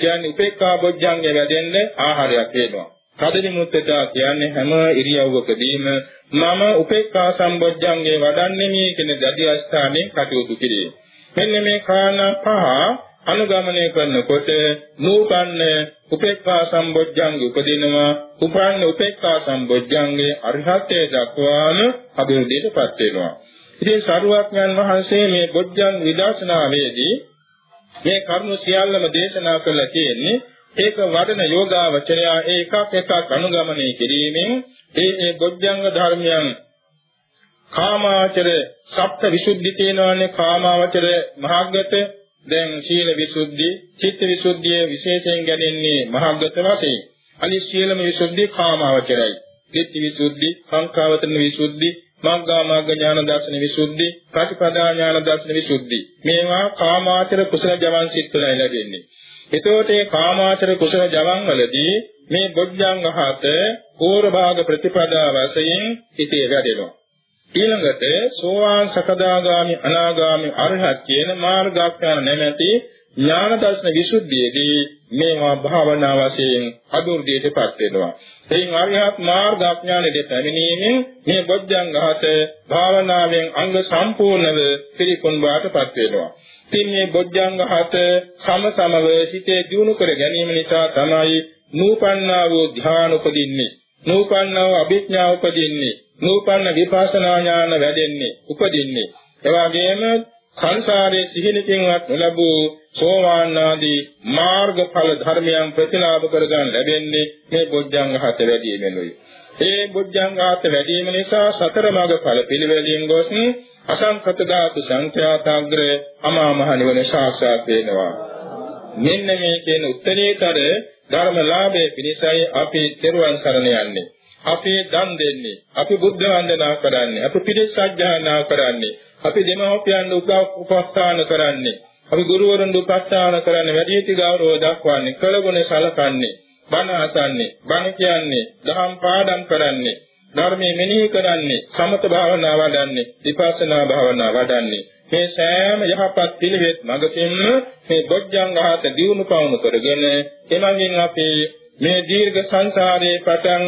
Speaker 2: කියන්නේ උපේක්ඛා බොජ්ජංගය වැඩෙන්න ආහාරයක් වෙනවා. කදිනිමුත්තතා කියන්නේ හැම ඉරියව්වකදීම මම උපේක්ඛා සම්බොජ්ජංගේ වඩන්නේ මේ කියන දැඩි අස්ථානයේ කටයුතු කිරීම. මෙන්න මේ කාරණා පහ අනුගමනය කරනකොට නූපන්න උපේක්ඛා සම්බොජ්ජංගේ උපදිනවා. උපන්න උපේක්ඛා සම්බොජ්ජංගේ අරිහත්ත්වයට දක්වාම අභිවෘද්ධියටපත් වෙනවා. ඉතින් සරුවක්ඥන් වහන්සේ මේ බොජ්ජං විදර්ශනාවේදී මේ කරුණු සියල්ලම දේශනා කළා කියන්නේ ඒක වඩන යෝගාවචරය ඒකක් එකක් අනුගමනය කිරීමෙන් ඒ ඒ බොජ්ජංග ධර්මයන් කාමාචර සප්ත විසුද්ධි තියෙනවානේ කාමාවචර මහග්ගත දැන් සීල විසුද්ධි, චිත්ත විසුද්ධිය විශේෂයෙන් ගැනෙන්නේ මහග්ගත වශයෙන්. අනිත් සීලම විසුද්ධි කාමාවචරයි. ditthi විසුද්ධි, සංඛාවතන විසුද්ධි, මග්ගා මග්ග ඥාන දර්ශන විසුද්ධි, ප්‍රතිපදා ඥාන දර්ශන විසුද්ධි. මේවා කාමාචර කුසල ජවන් සිත්වලයි ලැබෙන්නේ. එතකොට මේ කාමාචර කුසල ජවන් වලදී මේ බොජ්ජංග හත පූර්ව භාග ප්‍රතිපදා වශයෙන් හිතේ වැඩෙනවා. ඊළඟට සෝවාන් සකදාගාමි අනාගාමි අරහත් කියන මාර්ගාඥාන නැමැති ඥාන දර්ශන විසුද්ධියේදී මේවා භාවනා වශයෙන් අදුර්ධියටපත් වෙනවා. එයින් අරිහත් මාර්ගාඥානෙට පැමිණීමෙන් මේ බොද්ධංගහත භාවනාවෙන් අංග සම්පූර්ණව පිරිපුන් වාටපත් වෙනවා. ඉතින් මේ බොද්ධංගහත සමසමව හිතේ දියුණු කර ගැනීම නිසා තමයි නූපන්නා වූ ධ්‍යාන උපදින්නේ. නූපන්නා වූ අභිඥා උපදින්නේ. නූපන්න විපස්සනා ඥාන වැඩෙන්නේ උපදින්නේ එවාගෙම සංසාරයේ සිහිනකින්වත් නොලැබූ සෝවාන් ආදී මාර්ගඵල ධර්මයන් ප්‍රතිලාභ කරගන්න ලැබෙන්නේ මේ බොජ්ජංග හත වැඩිමෙනුයි. ඒ බොජ්ජංග හත වැඩිම නිසා සතර මාර්ගඵල පිළිවෙලින් ගොස් අසංකත ධාතු සංඛ්‍යාතාග්‍ර අමා මහ නිවන සාක්ෂාත් වෙනවා. මෙන්න මේ කියන උත්තරීතර ධර්මලාභයේ පිණිසයි අපි තෙරුවන් සරණ යන්නේ. අපි දන් දෙන්නේ, අපි බුද්ධ වන්දනා කරන්නේ, අපි පිළිස් සජ්ජායනා කරන්නේ, අපි දෙමව්පියන් උපස්ථාන කරන්නේ, අපි ගුරුවරුන් උපස්ථාන කරන්නේ, වැඩිහිටි ගෞරව දක්වන්නේ, කළගුණ සලකන්නේ, බණ අසන්නේ, බණ කියන්නේ, දහම් පාඩම් කරන්නේ, ධර්මයේ මෙනෙහි කරන්නේ, සමත භාවනා වඩන්නේ, විපස්සනා භාවනා වඩන්නේ. මේ සෑම යහපත් පිළිවෙත් මඟකින්ම මේ බොජ්ජංගහත දියුණු පවුණු කරගෙන එමඟින් අපි මේ දීර්ඝ සංසාරයේ පටන්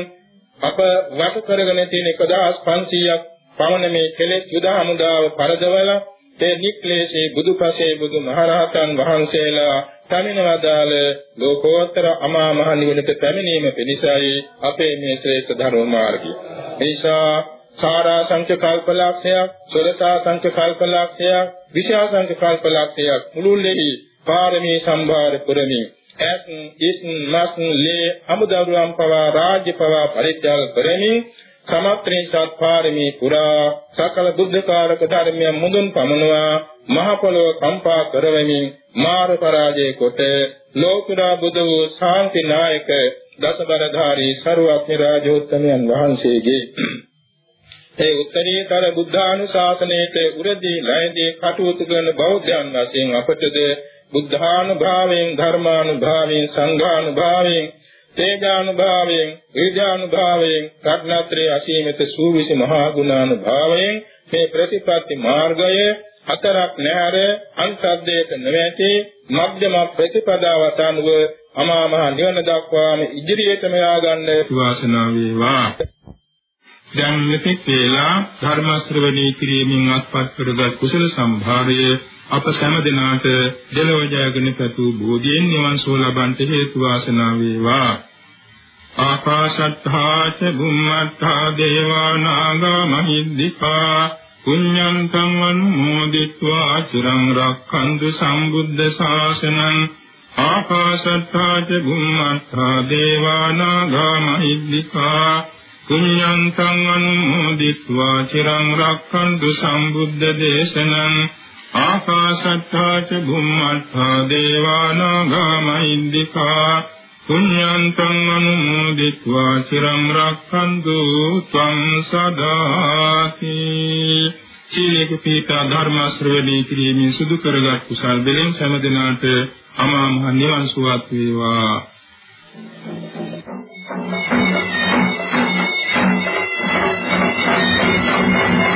Speaker 2: අප වට කරගෙන තියෙන 1500ක් පමණ මේ කෙලෙස් යුද හමුදාව පරදවල ඒ නික්ලේශී බුදුපසේ බුදුමහරහතන් වහන්සේලා පැමිණවදාල ලෝකෝත්තර අමා මහ නිවනට පැමිණීම පිණිසයි අපේ මේ ශ්‍රේෂ්ඨ ධර්ම මාර්ගය. එනිසා සාරා සංඛ්‍ය කල්පලක්ෂයක්, සොරසා සංඛ්‍ය කල්පලක්ෂයක්, විශාල සංඛ්‍ය කල්පලක්ෂයක් මුළුල්ලේ පාරමී සම්භාර පුරමින් ඇස් ඉස් මස් ලේ අමුදරුවන් පවා රාජ්‍ය පවා පරිත්‍යාග කරමින් සමත්‍රේ සත්පාරමී පුරා. සකල බුද්ධකාරක ධර්මයන් මුදුන් පමනවා මහ පොළොව කම්පා කරවමින් මාර පරාජය කොට ලෝකුරා බුදු වූ ශාන්ති නායක දසබරධාරී සරුවක්ඥ රාජෝත්තමයන් වහන්සේගේ ඒ උත්තරීතර බුද්ධානුශාසනයේ උරදී ලයදී කටයුතු කරන බෞද්ධයන් වශයෙන් අපටද බුද්ධානුභාවයෙන් ධර්මානුභාවයෙන් සංඝානුභාවයෙන් තේජානුභාවයෙන් විද්‍යානුභාවයෙන් රත්නත්‍රයේ අසීමිත සූවිසි මහා ගුණානුභාවයෙන් මේ ප්‍රතිපත්ති මාර්ගය හතරක් නැහැර අන්තද්දේත නොවැටි මධ්‍යම ප්‍රතිපදාවට අනුව අමා මහ නිවන දක්වාම ඉදිරියටම යාගන්න වාසනාව වේවා. දැන් මෙතෙක් වේලා ධර්ම ශ්‍රවණී කිරීමෙන් අත්පත් කරගත් කුසල සම්භාරය අප සෑම දිනාට දෙලොව ජයගෙන පැතු බෝධියෙන් නිවන් සුව ලබන්ට හේතු වාසනා වේවා. ආකාශත්තා ච බුම්මත්තා දේවා නාග මහිද්దికා පුඤ්ඤන්තං අනුමෝදිत्वा චිරං රක්ඛන්තු සම්බුද්ධ ශාසනං. ආකාශත්තා ච බුම්මත්තා දේවා නාග මහිද්దికා පුඤ්ඤන්තං අනුමෝදිत्वा චිරං රක්ඛන්තු සම්බුද්ධ දේශනං. ආකාශත්තා ච භුම්මත්තා දේවානාගාමයිද්దికා පුඤ්ඤන්තං අනුමෝදිत्वा চিරං රක්ඛන්තු ත්වං සදාති සීලේක පීඨා ධර්ම ශ්‍රවණී කිරීමෙන් සුදු කරගත් කුසල් දෙලෙන් සෑම දිනාට අමා මහ නිවන් සුවත් වේවා Thank you.